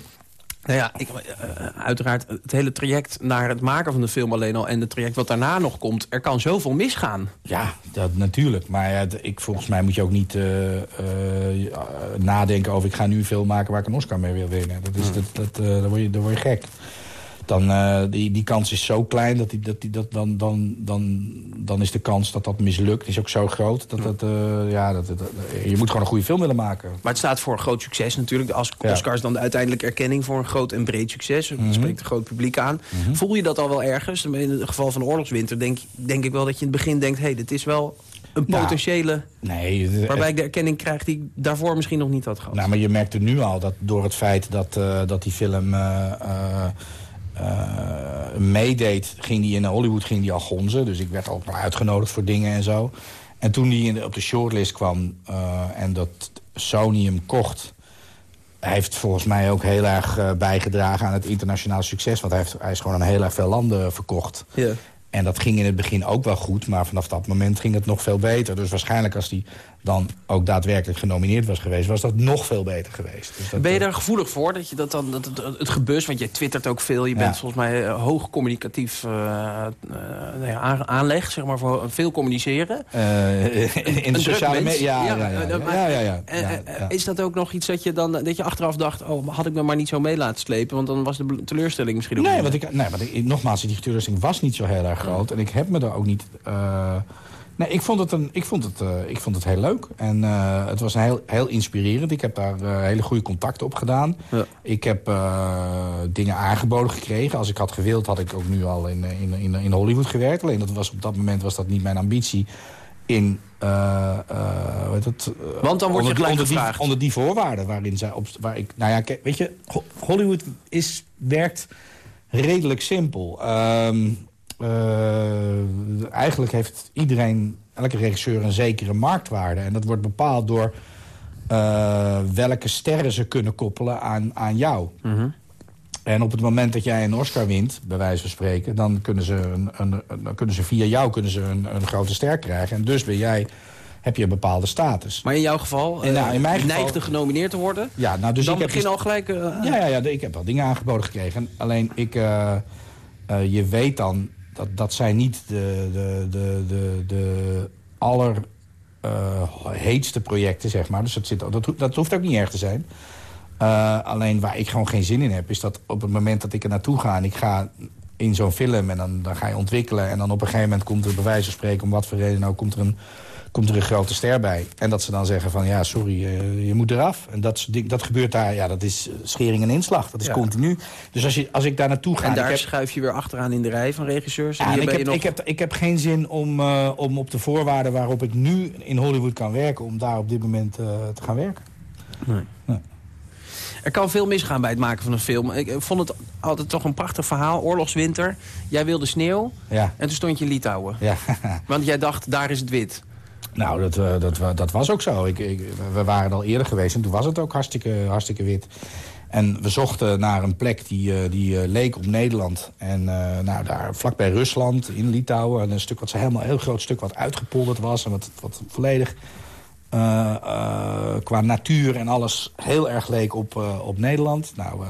Speaker 3: Nou ja, ik, eh, uiteraard het hele traject naar het maken van de film alleen al... en het traject wat daarna nog komt, er kan zoveel misgaan.
Speaker 4: Ja, dat natuurlijk. Maar ja, ik, volgens mij moet je ook niet eh, eh, nadenken over... ik ga nu een film maken waar ik een Oscar mee wil winnen. Dat is, dat, dat, eh, dan, word je, dan word je gek. Dan, eh, die, die kans is zo klein dat, die, dat, die, dat dan, dan, dan, dan is de kans dat dat mislukt is ook zo groot. Dat, dat, eh, ja, dat, je moet gewoon een goede film willen maken.
Speaker 3: Maar het staat voor een groot succes natuurlijk. De Os-
Speaker 4: Ja. Mhm.
Speaker 3: Oscar is dan de uiteindelijke erkenning voor een groot en breed succes. Dat spreekt een groot publiek aan. Voel je dat al wel ergens? In het geval van oorlogswinter denk, denk ik wel dat je in het begin denkt... hé, hey, dit is wel een
Speaker 4: Nou,
Speaker 3: potentiële...
Speaker 4: Nee,
Speaker 3: waarbij ik de erkenning krijg die ik daarvoor misschien nog niet had gehad.
Speaker 4: Nou, maar je merkt er nu al dat door het feit dat, eh, dat die film meedeed... ging die in Hollywood ging die al gonzen. Dus ik werd ook wel uitgenodigd voor dingen en zo. En toen die op de shortlist kwam eh, en dat Sony hem kocht... heeft volgens mij ook heel erg eh, bijgedragen aan het internationale succes. Want hij, heeft, hij is gewoon aan heel erg veel landen verkocht.
Speaker 3: Ja.
Speaker 4: En dat ging in het begin ook wel goed, maar vanaf dat moment ging het nog veel beter. Dus waarschijnlijk als hij dan ook daadwerkelijk genomineerd was geweest... was dat nog veel beter geweest. Dus dat,
Speaker 3: Ben je
Speaker 4: eh,
Speaker 3: daar gevoelig voor? Dat je dat dan, dat, het, het gebus, want je twittert ook veel. Je
Speaker 4: Ja.
Speaker 3: bent volgens mij eh, hoog communicatief aan- aanleg, zeg maar, voor veel communiceren.
Speaker 4: in de sociale media. Ja, ja, ja.
Speaker 3: Is dat ook nog iets dat je dan dat je achteraf dacht... oh, had ik me maar niet zo mee laten slepen... want dan was de teleurstelling misschien ook
Speaker 4: Nee, want ik, nee, want ik, nogmaals, die teleurstelling was niet zo heel erg groot. En ik heb me er ook niet... nee, ik vond het, een, ik vond het, eh, ik vond het heel leuk. En eh, het was heel, heel inspirerend. Ik heb daar eh, hele goede contacten op gedaan.
Speaker 3: Ja.
Speaker 4: Ik heb dingen aangeboden gekregen. Als ik had gewild, had ik ook nu al in, in, in, in Hollywood gewerkt. Alleen dat was, op dat moment was dat niet mijn ambitie in... heet het,
Speaker 3: Want dan word je
Speaker 4: onder-
Speaker 3: gelijk
Speaker 4: onder die, onder die voorwaarden waarin zij op, waar ik, nou ja, weet je, Ho- Hollywood is werkt redelijk simpel. Ehm, eh, eigenlijk heeft iedereen, elke regisseur, een zekere marktwaarde. En dat wordt bepaald door eh, welke sterren ze kunnen koppelen aan, aan jou. En op het moment dat jij een Oscar wint, bij wijze van spreken... dan kunnen ze, een, een, dan kunnen ze via jou kunnen ze een, een grote ster krijgen. En dus ben jij, heb je een bepaalde status.
Speaker 3: Maar in jouw geval,
Speaker 4: En nou,
Speaker 3: eh,
Speaker 4: in mijn geval-
Speaker 3: neigde genomineerd te worden...
Speaker 4: Ja, nou, dus
Speaker 3: dan
Speaker 4: ik heb
Speaker 3: begin
Speaker 4: dus-
Speaker 3: al gelijk...
Speaker 4: ja, ja, ja, ik heb wel dingen aangeboden gekregen. Alleen ik, je weet dan dat dat zijn niet de, de, de, de, de aller eh, projecten, zeg maar. Dus dat, zit, dat, dat hoeft ook niet erg te zijn. Eh, alleen waar ik gewoon geen zin in heb, is dat op het moment dat ik er naartoe ga... en ik ga in zo'n film en dan, dan ga je ontwikkelen... en dan op een gegeven moment komt er bij wijze van spreken... om wat voor reden nou komt er een, komt er een grote ster bij. En dat ze dan zeggen van ja, sorry, eh, je moet eraf. En dat, dat gebeurt daar, ja, dat is eh, schering en inslag. Dat is
Speaker 3: Ja.
Speaker 4: continu. Dus als, je, als ik daar naartoe ga...
Speaker 3: en
Speaker 4: ik
Speaker 3: daar
Speaker 4: heb-
Speaker 3: schuif je weer achteraan in de rij van regisseurs. En
Speaker 4: ja, en ik, heb,
Speaker 3: nog...
Speaker 4: ik, heb, ik heb geen zin om, eh, om op de voorwaarden waarop ik nu in Hollywood kan werken... om daar op dit moment te gaan werken.
Speaker 3: Er kan veel misgaan bij het maken van een film. Ik vond het altijd toch een prachtig verhaal. Oorlogswinter. Jij wilde sneeuw.
Speaker 4: Ja,
Speaker 3: En toen stond je in Litouwen.
Speaker 4: ja.
Speaker 3: Want jij dacht, daar is het wit.
Speaker 4: Nou, dat, eh, dat, dat was ook zo. Ik, ik, we waren al eerder geweest en toen was het ook hartstikke, hartstikke wit. En we zochten naar een plek die, die leek op Nederland. En nou, daar vlakbij Rusland, in Litouwen... een stuk wat ze helemaal een heel groot stuk wat uitgepolderd was... en wat, wat volledig qua natuur en alles heel erg leek op, op Nederland. Nou,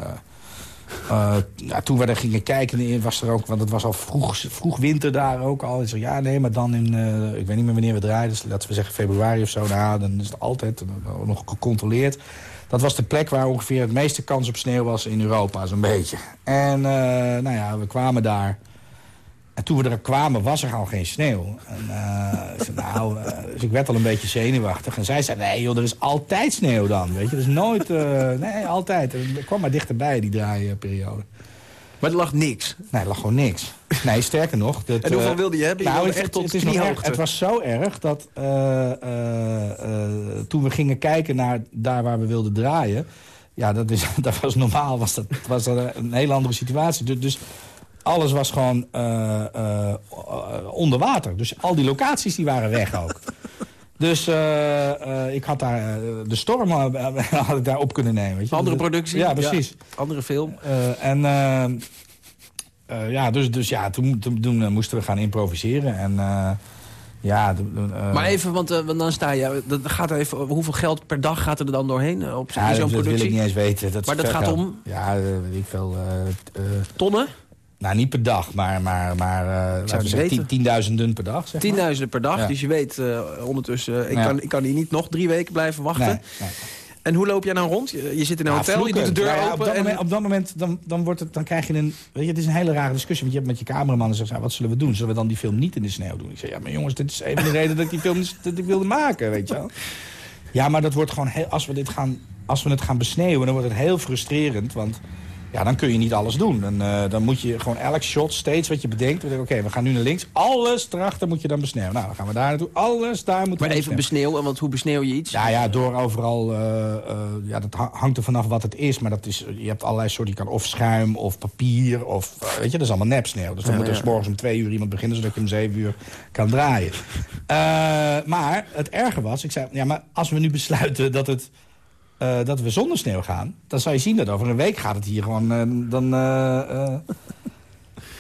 Speaker 4: uh, toen we daar gingen kijken, was er ook, want het was al vroeg, vroeg winter daar ook al. Zei, ja, nee, maar dan in, uh, ik weet niet meer wanneer we draaien, dus laten we zeggen februari of zo. Nou, dan is het altijd nog gecontroleerd. Dat was de plek waar ongeveer het meeste kans op sneeuw was in Europa, zo'n beetje. En nou ja, we kwamen daar. En toen we er kwamen, was er al geen sneeuw. En, uh, nou, uh, dus ik werd al een beetje zenuwachtig. En zij zei, nee joh, er is altijd sneeuw dan. Weet je, er is nooit... Uh, nee, altijd. Er kwam maar dichterbij, die draaiperiode.
Speaker 3: Maar er lag niks?
Speaker 4: Nee, er lag gewoon niks. Nee, sterker nog... Dat,
Speaker 3: en hoeveel wilde je hebben? Je
Speaker 4: nou,
Speaker 3: het, echt tot
Speaker 4: het, is erg, het was zo erg dat toen we gingen kijken naar daar waar we wilden draaien... Ja, dat, is, dat was normaal, was dat, was dat een hele andere situatie. Dus, dus alles was gewoon uh, uh, onder water. Dus al die locaties die waren weg ook. Dus uh, ik had daar de storm had ik daar op kunnen nemen. Weet je?
Speaker 3: Andere productie?
Speaker 4: Ja, precies.
Speaker 3: andere film.
Speaker 4: en ja, dus, dus ja, toen, toen, toen moesten we gaan improviseren. En ja,
Speaker 3: maar even, want, want, dan sta je... Dat gaat even, hoeveel geld per dag gaat er dan doorheen op zo'n
Speaker 4: ja,
Speaker 3: productie?
Speaker 4: Dat wil ik niet eens weten. Dat
Speaker 3: maar dat gaat om?
Speaker 4: Ja, weet ik veel...
Speaker 3: Tonnen?
Speaker 4: Nou, niet per dag, maar, maar, maar uh, tienduizenden per dag. Zeg
Speaker 3: Tienduizenden per dag, dus je weet uh, ondertussen... Ik, ja. kan, ik kan hier niet nog drie weken blijven wachten. Nee, nee. En hoe loop jij nou rond? Je, je zit in een hotel, vloeken. je doet de deur open.
Speaker 4: Op dat, en... moment, op dat moment, dan, dan, wordt het, dan krijg je een... Weet je, het is een hele rare discussie. Want je hebt met je cameraman en zegt, nou, wat zullen we doen? Zullen we dan die film niet in de sneeuw doen? Ik zeg, ja, maar jongens, dit is even de reden dat ik die film dat ik wilde maken, weet je wel. Ja, maar dat wordt gewoon heel... Als we, dit gaan, als we het gaan besneeuwen, dan wordt het heel frustrerend. Want ja, dan kun je niet alles doen. Dan, uh, dan moet je gewoon elk shot, steeds wat je bedenkt. Oké, we gaan nu naar links. Alles erachter moet je dan besneeuwen. Nou, dan gaan we daar naartoe. Alles daar moeten
Speaker 3: maar
Speaker 4: we
Speaker 3: even besneeuwen, want hoe besneeuw je iets?
Speaker 4: Ja, ja door overal... Uh, uh, ja, dat hangt er vanaf wat het is. Maar dat is, je hebt allerlei soorten. Je kan of schuim of papier of... weet je, dat is allemaal nepsneeuw. Dus dan ja, moet er ja. morgens om twee uur iemand beginnen... zodat je om zeven uur kan draaien. maar het erge was... Ik zei, ja, maar als we nu besluiten dat het... Uh, dat we zonder sneeuw gaan... dan zou je zien dat over een week gaat het hier gewoon... Uh, dan, uh,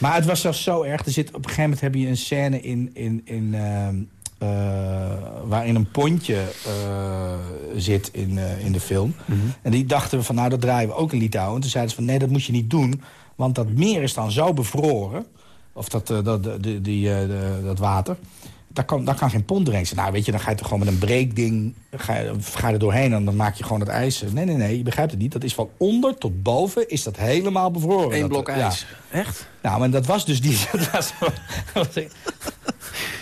Speaker 4: maar het was zelfs zo erg. Er zit, op een gegeven moment heb je een scène in... in, in waarin een pontje zit in, in de film. Mm -hmm. En die dachten we van, nou, dat draaien we ook in Litouwen. En toen zeiden ze van, nee, dat moet je niet doen. Want dat meer is dan zo bevroren. Of dat, dat, die, die, dat water daar kan, daar kan geen pont doorheen zijn. Nou, weet je, dan ga je toch gewoon met een breekding... Ga je, ga je er doorheen en dan maak je gewoon het ijs. Nee, nee, nee, je begrijpt het niet. Dat is van onder tot boven is dat helemaal bevroren.
Speaker 3: Eén blok ijs. Ja. Echt?
Speaker 4: Nou, maar dat was dus die... Dat was,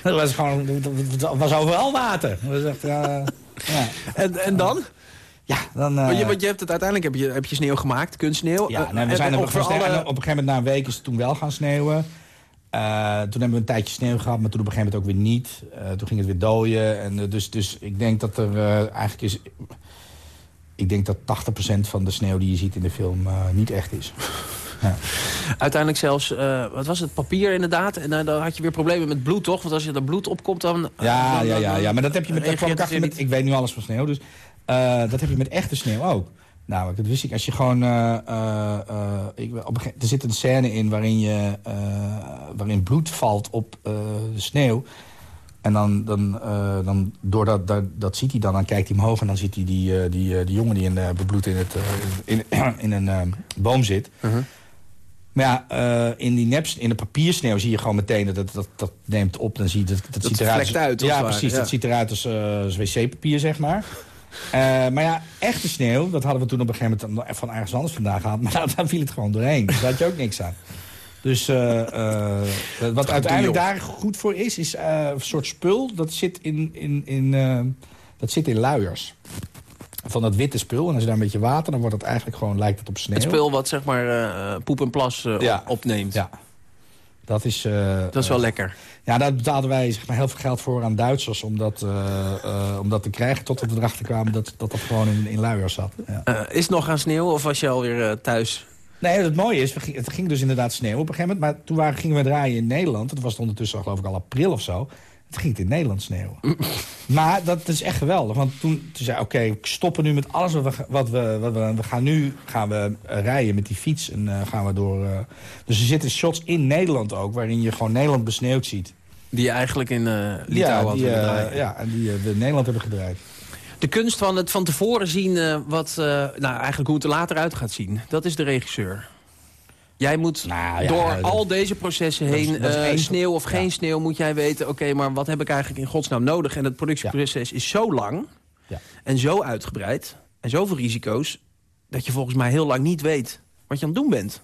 Speaker 4: dat was gewoon... Dat was overal water. Dat was echt, ja,
Speaker 3: ja. En, en dan?
Speaker 4: Ja, dan... Uh...
Speaker 3: Want, je, want je hebt het uiteindelijk heb je, heb je sneeuw gemaakt, kunstsneeuw.
Speaker 4: Ja, nou, we zijn er, alle... op een gegeven moment na een week is het toen wel gaan sneeuwen. Uh, toen hebben we een tijdje sneeuw gehad, maar toen op een gegeven moment ook weer niet. Uh, toen ging het weer dooien. En, uh, dus, dus ik denk dat er eigenlijk is... Ik denk dat 80% van de sneeuw die je ziet in de film niet echt is.
Speaker 3: ja. Uiteindelijk zelfs, wat was het, papier inderdaad. En dan had je weer problemen met bloed, toch? Want als je er bloed opkomt, dan...
Speaker 4: Ja,
Speaker 3: dan,
Speaker 4: ja, ja, ja, maar dat heb je met... ik, met ik weet nu alles van sneeuw, dus dat heb je met echte sneeuw ook. Nou, dat wist ik. Als je gewoon... Uh, uh, ik, op een, er zit een scène in waarin, je, waarin bloed valt op de sneeuw. En dan, dan, dan doordat dat, dat ziet hij dan, dan kijkt hij omhoog... en dan ziet hij die, die, die jongen die in, bebloed in, het, in, in een boom zit. -huh. Maar ja, in die neps, in de papiersneeuw zie je gewoon meteen dat dat, dat, dat neemt op. Dan zie je, dat, dat,
Speaker 3: dat
Speaker 4: ziet eruit.
Speaker 3: uit,
Speaker 4: ja, precies. Ja. Dat ziet eruit als, als wc-papier, zeg maar. Uh, maar ja, echte sneeuw, dat hadden we toen op een gegeven moment van ergens anders vandaan gehad. Maar daar viel het gewoon doorheen. Daar had je ook niks aan. Dus uh, uh, wat uiteindelijk daar goed voor is, is een soort spul. Dat zit in, in, in, dat zit in luiers. Van dat witte spul. En als je daar een beetje water, dan wordt het eigenlijk gewoon, lijkt het op sneeuw.
Speaker 3: Het spul wat zeg maar poep en plas
Speaker 4: ja.
Speaker 3: opneemt.
Speaker 4: Ja. Dat is,
Speaker 3: dat is wel lekker.
Speaker 4: Ja, daar betaalden wij zeg maar, heel veel geld voor aan Duitsers om dat, om dat te krijgen. Totdat we erachter kwamen dat dat, dat gewoon in, in luiers zat. Ja.
Speaker 3: Is het nog aan sneeuw of was je alweer thuis?
Speaker 4: Nee, het mooie is, het ging dus inderdaad sneeuw op een gegeven moment. Maar toen waren, gingen we draaien in Nederland. Het was ondertussen geloof ik al april of zo. Het ging in het Nederlands sneeuwen. maar dat is echt geweldig. Want toen, toen zei oké, we stoppen nu met alles wat we, wat we, wat we... We gaan nu gaan we eh, rijden met die fiets en uh, gaan we door... Uh, dus er zitten shots in Nederland ook... waarin je gewoon Nederland besneeuwd ziet.
Speaker 3: Die je eigenlijk in uh, Litouwen
Speaker 4: ja,
Speaker 3: had.
Speaker 4: Ja, en die we in Nederland hebben gedraaid.
Speaker 3: De kunst van het van tevoren zien wat, nou, eigenlijk hoe het er later uit gaat zien. Dat is de regisseur. Jij moet
Speaker 4: nou, ja,
Speaker 3: door
Speaker 4: dat,
Speaker 3: al deze processen
Speaker 4: dat is-
Speaker 3: heen,
Speaker 4: dat is
Speaker 3: uh,
Speaker 4: één-
Speaker 3: sneeuw of geen sneeuw, moet jij weten... oké, maar wat heb ik eigenlijk in godsnaam nodig? En het productieproces is zo lang
Speaker 4: Ja.
Speaker 3: en zo uitgebreid en zoveel risico's... dat je volgens mij heel lang niet weet wat je aan het doen bent.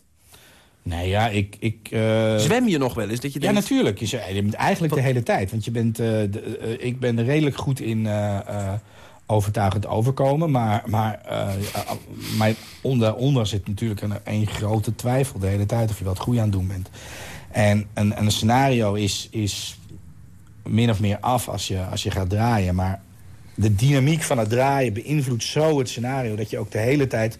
Speaker 4: Nee, ja, ik... ik eh,
Speaker 3: Zwem je nog wel eens? Dat je
Speaker 4: Ja, natuurlijk. Je, bent eigenlijk de hele tijd. Want je bent, eh, de- eh, ik ben redelijk goed in eh, eh, overtuigend overkomen. Maar, maar eh, mijn onderonder zit natuurlijk een, een grote twijfel de hele tijd... of je wat goed aan het doen bent. En een, een scenario is, is min of meer af als je, als je gaat draaien. Maar de dynamiek van het draaien beïnvloedt zo het scenario... dat je ook de hele tijd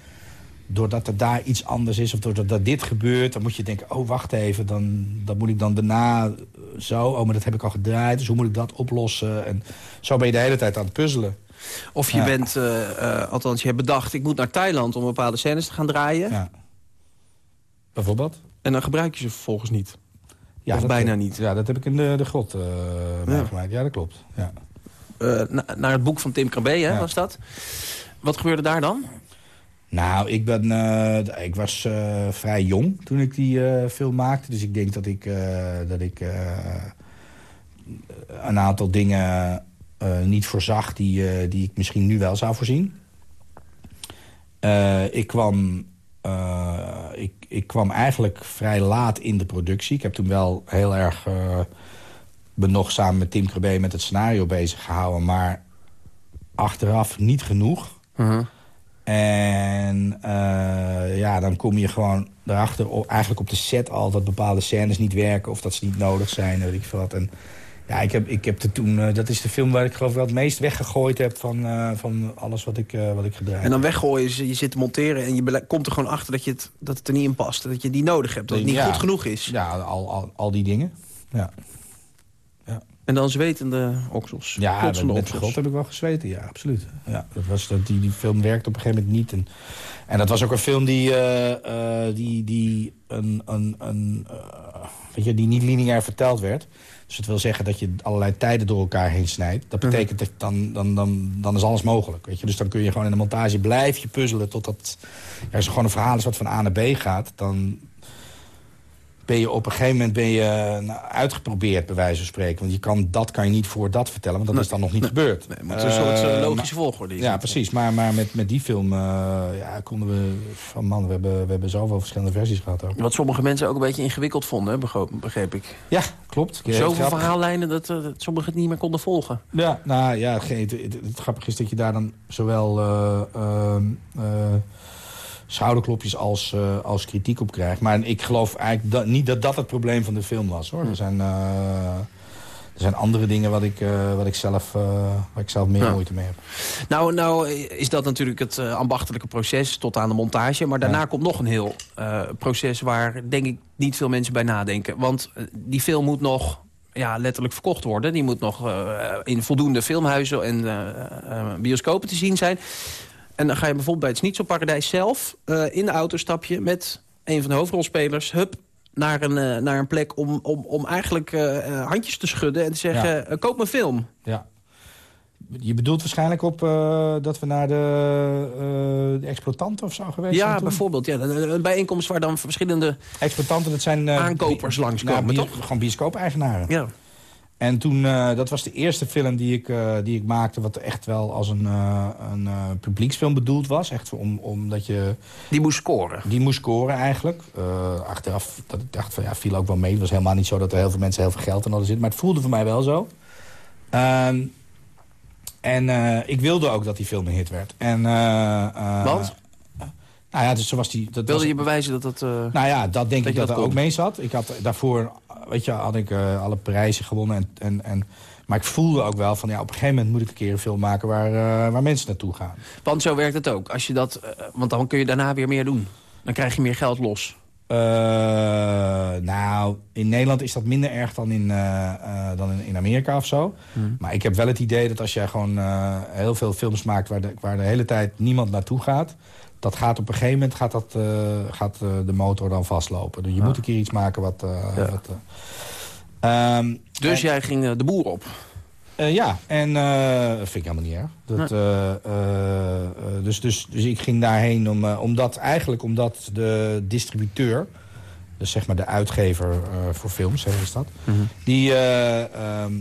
Speaker 4: doordat er daar iets anders is... of doordat dat dit gebeurt, dan moet je denken... oh, wacht even, dan, dan moet ik dan daarna zo... oh, maar dat heb ik al gedraaid, dus hoe moet ik dat oplossen? En zo ben je de hele tijd aan het puzzelen.
Speaker 3: Of je
Speaker 4: Ja.
Speaker 3: bent, eh, eh, althans je hebt bedacht... ik moet naar Thailand om bepaalde scènes te gaan draaien...
Speaker 4: Ja. Bijvoorbeeld?
Speaker 3: en dan gebruik je ze vervolgens niet.
Speaker 4: Ja,
Speaker 3: Of
Speaker 4: dat-
Speaker 3: bijna niet.
Speaker 4: Ja, dat heb ik in de, de grot eh meegemaakt. Ja, dat klopt. Ja.
Speaker 3: Na- naar het boek van Tim Krabbe, hè,
Speaker 4: Ja.
Speaker 3: was dat? Wat gebeurde daar dan?
Speaker 4: Nou, ik, ben, ik was vrij jong toen ik die film maakte. Dus ik denk dat ik, dat ik een aantal dingen niet voorzag die, eh, die ik misschien nu wel zou voorzien. Eh, ik, kwam, eh, ik, ik kwam eigenlijk vrij laat in de productie. Ik heb toen wel heel erg... eh ben nog samen met Tim Krabbe met het scenario bezig gehouden. Maar achteraf niet genoeg. En eh, ja, dan kom je gewoon erachter, eigenlijk op de set al... dat bepaalde scènes niet werken of dat ze niet nodig zijn, weet ik veel wat. En ja, ik heb, ik heb er toen... eh, dat is de film waar ik geloof ik wel het meest weggegooid heb... van, eh, van alles wat ik, eh, wat ik gedraaid
Speaker 3: En dan weggooien, je zit te monteren en je komt er gewoon achter dat, je het, dat het er niet in past. Dat je die nodig hebt, dat het niet
Speaker 4: Ja.
Speaker 3: goed genoeg is.
Speaker 4: Ja, al, al, al die dingen. Ja,
Speaker 3: En dan zwetende oksels.
Speaker 4: ja met,
Speaker 3: Klotsende
Speaker 4: met
Speaker 3: oksels.
Speaker 4: God heb ik wel gezweten, ja, absoluut. Ja, dat was, dat, die, die film werkte op een gegeven moment niet. En, en dat was ook een film die, die, die, een, een, een, weet je, die niet lineair verteld werd. Dus dat wil zeggen dat je allerlei tijden door elkaar heen snijdt. Dat betekent dat dan, dan, dan, dan is alles mogelijk. Weet je? Dus dan kun je gewoon in de montage blijf je puzzelen... totdat ja, als er gewoon een verhaal is wat van A naar B gaat... dan ben je op een gegeven moment ben je, nou, uitgeprobeerd, bij wijze van spreken. Want je kan, dat kan je niet voor dat vertellen, want dat is dan nog niet gebeurd.
Speaker 3: Nee, maar het is een soort eh,
Speaker 4: Eh,
Speaker 3: logische volgorde.
Speaker 4: ja, precies. Maar, maar met, met die film eh, ja, konden we... Van man, we hebben, we hebben zoveel verschillende versies gehad ook.
Speaker 3: Wat sommige mensen ook een beetje ingewikkeld vonden, begreep, ik.
Speaker 4: Ja, klopt.
Speaker 3: Zoveel verhaallijnen dat, eh, dat sommigen het niet meer konden volgen.
Speaker 4: Ja, nou ja, het, het, het, het grappige is dat je daar dan zowel eh, ehm, eh, schouderklopjes als, eh, als kritiek op krijgt. Maar ik geloof eigenlijk dat, niet dat dat het probleem van de film was. hoor. Er, zijn, eh, er zijn andere dingen wat ik, eh, wat ik zelf, waar ik zelf meer
Speaker 3: Ja.
Speaker 4: moeite mee heb.
Speaker 3: Nou, nou is dat natuurlijk het ambachtelijke proces tot aan de montage. Maar daarna
Speaker 4: Ja.
Speaker 3: komt nog een heel proces waar denk ik niet veel mensen bij nadenken. Want die film moet nog ja, letterlijk verkocht worden. Die moet nog in voldoende filmhuizen en bioscopen te zien zijn. En dan ga je bijvoorbeeld bij het Schnitzelparadijs zelf eh, in de auto stap je met een van de hoofdrolspelers... Hup, naar een, eh, naar een plek om, om, om eigenlijk eh, handjes te schudden en te zeggen...
Speaker 4: Ja.
Speaker 3: koop mijn film.
Speaker 4: Ja. Je bedoelt waarschijnlijk op dat we naar de, de exploitanten of zo geweest zijn
Speaker 3: Ja, bijvoorbeeld. Ja, een een bijeenkomst waar dan verschillende...
Speaker 4: Exploitanten, dat zijn...
Speaker 3: Aankopers langskomen,
Speaker 4: nou,
Speaker 3: toch?
Speaker 4: Gewoon bioscoop-eigenaren.
Speaker 3: Ja.
Speaker 4: En toen, eh, dat was de eerste film die ik, eh, die ik maakte... wat echt wel als een, eh, een publieksfilm bedoeld was. Echt om, omdat je...
Speaker 3: Die moest scoren.
Speaker 4: Die moest scoren eigenlijk. Achteraf dat ik dacht van ja, viel ook wel mee. Het was helemaal niet zo dat er heel veel mensen heel veel geld in hadden zitten. Maar het voelde voor mij wel zo. Ehm, en ik wilde ook dat die film een hit werd. En,
Speaker 3: Want?
Speaker 4: Nou ja, dus zo was die... Dat
Speaker 3: Wilde
Speaker 4: was,
Speaker 3: je bewijzen dat dat...
Speaker 4: nou ja, dat denk
Speaker 3: Dat
Speaker 4: ik dat,
Speaker 3: dat
Speaker 4: er ook mee zat. Ik had daarvoor, weet je, had ik eh, alle prijzen gewonnen. En, en, en, maar ik voelde ook wel van, ja, op een gegeven moment moet ik een keer een film maken waar, eh, waar mensen naartoe gaan.
Speaker 3: Want zo werkt het ook. Als je dat, eh, want dan kun je daarna weer meer doen. Dan krijg je meer geld los.
Speaker 4: Uh, nou, in Nederland is dat minder erg dan in, uh, uh, dan in, in, Amerika of zo. Hmm. Maar ik heb wel het idee dat als jij gewoon heel veel films maakt... Waar de, waar de hele tijd niemand naartoe gaat... dat gaat op een gegeven moment gaat dat, gaat, de motor dan vastlopen. Dus je moet een keer iets maken wat... Ja. wat
Speaker 3: um, dus en, jij ging de boer op?
Speaker 4: Uh, ja, en uh, dat vind ik helemaal niet erg. Dat, uh, dus, dus, dus ik ging daarheen om, omdat, eigenlijk omdat de distributeur... dus zeg maar de uitgever voor films, hè, is dat... -huh. die, ehm,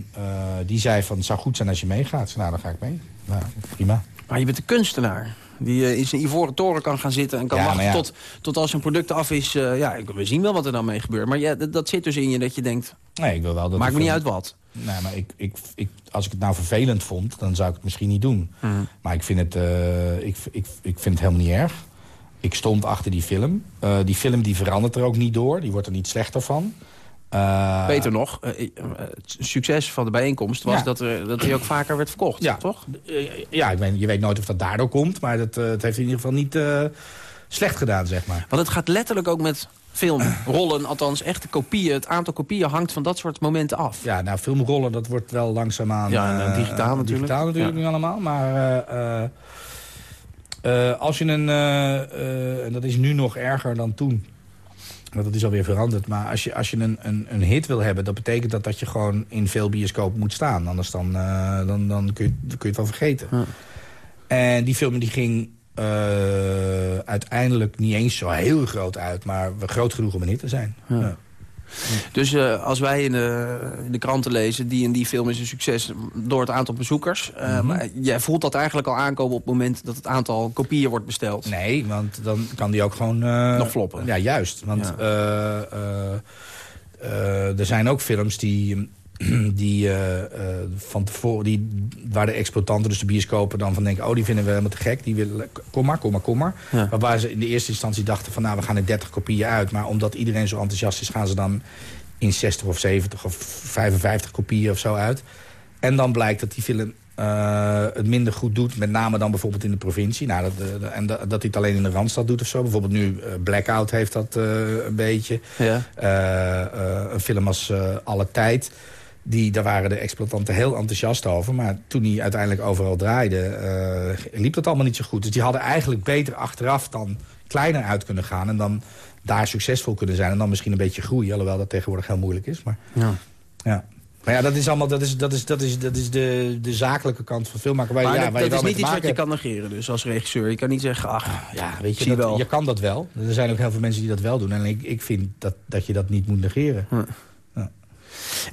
Speaker 4: die zei van, het zou goed zijn als je meegaat. Nou, dan ga ik mee. Nou, prima.
Speaker 3: Maar je bent een kunstenaar die in zijn ivoren toren kan gaan zitten... en kan ja, wachten ja. tot, tot als zijn product af is. Uh, ja, we zien wel wat er dan mee gebeurt. Maar ja, dat, dat, zit dus in je dat je denkt...
Speaker 4: Nee, ik wil wel dat
Speaker 3: maakt me niet uit wat.
Speaker 4: Nee, maar ik, ik, ik, als ik het nou vervelend vond, dan zou ik het misschien niet doen. Mm. Maar ik vind, het, uh, ik, ik, ik vind het helemaal niet erg. Ik stond achter die film. Uh, die film die verandert er ook niet door. Die wordt er niet slechter van.
Speaker 3: Uh, Beter nog, het succes van de bijeenkomst was ja. dat, er, dat hij ook vaker werd verkocht,
Speaker 4: ja.
Speaker 3: toch?
Speaker 4: ja, ik weet, je weet nooit of dat daardoor komt. Maar dat, het heeft in ieder geval niet slecht gedaan, zeg maar.
Speaker 3: Want het gaat letterlijk ook met filmrollen, althans echte kopieën. Het aantal kopieën hangt van dat soort momenten af.
Speaker 4: Ja, nou, filmrollen, dat wordt wel langzaamaan...
Speaker 3: Ja, en, uh, digitaal natuurlijk.
Speaker 4: Digitaal natuurlijk ja. allemaal, maar... Als je een... en dat is nu nog erger dan toen. Want dat is alweer veranderd. Maar als je, als je een, een, een hit wil hebben... dat betekent dat dat je gewoon in veel bioscopen moet staan. Anders dan, dan, dan, kun, je, kun je het wel vergeten. Ja. En die film die ging uh, uiteindelijk niet eens zo heel groot uit. Maar groot genoeg om een hit te zijn. Ja. Ja.
Speaker 3: Dus uh, als wij in de, in de, kranten lezen... die en die film is een succes door het aantal bezoekers... Uh, mm -hmm. maar jij voelt dat eigenlijk al aankomen op het moment... dat het aantal kopieën wordt besteld.
Speaker 4: Nee, want dan kan die ook gewoon...
Speaker 3: Nog floppen.
Speaker 4: Ja, juist. Want ja. er zijn ook films die die, uh, uh, van tevoren, die, waar de exploitanten, dus de bioscopen, dan van denken... oh, die vinden we helemaal te gek, die willen, kom maar, kom maar, kom maar. Ja. Maar waar ze in de eerste instantie dachten van... nou, we gaan er 30 kopieën uit. Maar omdat iedereen zo enthousiast is, gaan ze dan in 60 of 70 of 55 kopieën of zo uit. En dan blijkt dat die film uh, het minder goed doet. Met name dan bijvoorbeeld in de provincie. Nou, dat, uh, en dat, dat hij het alleen in de Randstad doet of zo. Bijvoorbeeld nu uh, Blackout heeft dat een beetje. Ja. een film als Alle Tijd die, daar waren de exploitanten heel enthousiast over. Maar toen hij uiteindelijk overal draaide, uh, liep dat allemaal niet zo goed. Dus die hadden eigenlijk beter achteraf dan kleiner uit kunnen gaan... en dan daar succesvol kunnen zijn en dan misschien een beetje groeien. Alhoewel dat tegenwoordig heel moeilijk is. Maar, ja. Ja. Maar ja, dat is allemaal dat is, dat is, dat is, dat is de, de zakelijke kant van filmmaken. Waar,
Speaker 3: maar
Speaker 4: ja,
Speaker 3: dat,
Speaker 4: waar
Speaker 3: dat is niet iets wat je kan negeren dus als regisseur. Je kan niet zeggen, ach,
Speaker 4: ja, weet je, dat,
Speaker 3: wel.
Speaker 4: je kan dat wel. Er zijn ook heel veel mensen die dat wel doen. En ik, ik vind dat, dat je dat niet moet negeren. Hm.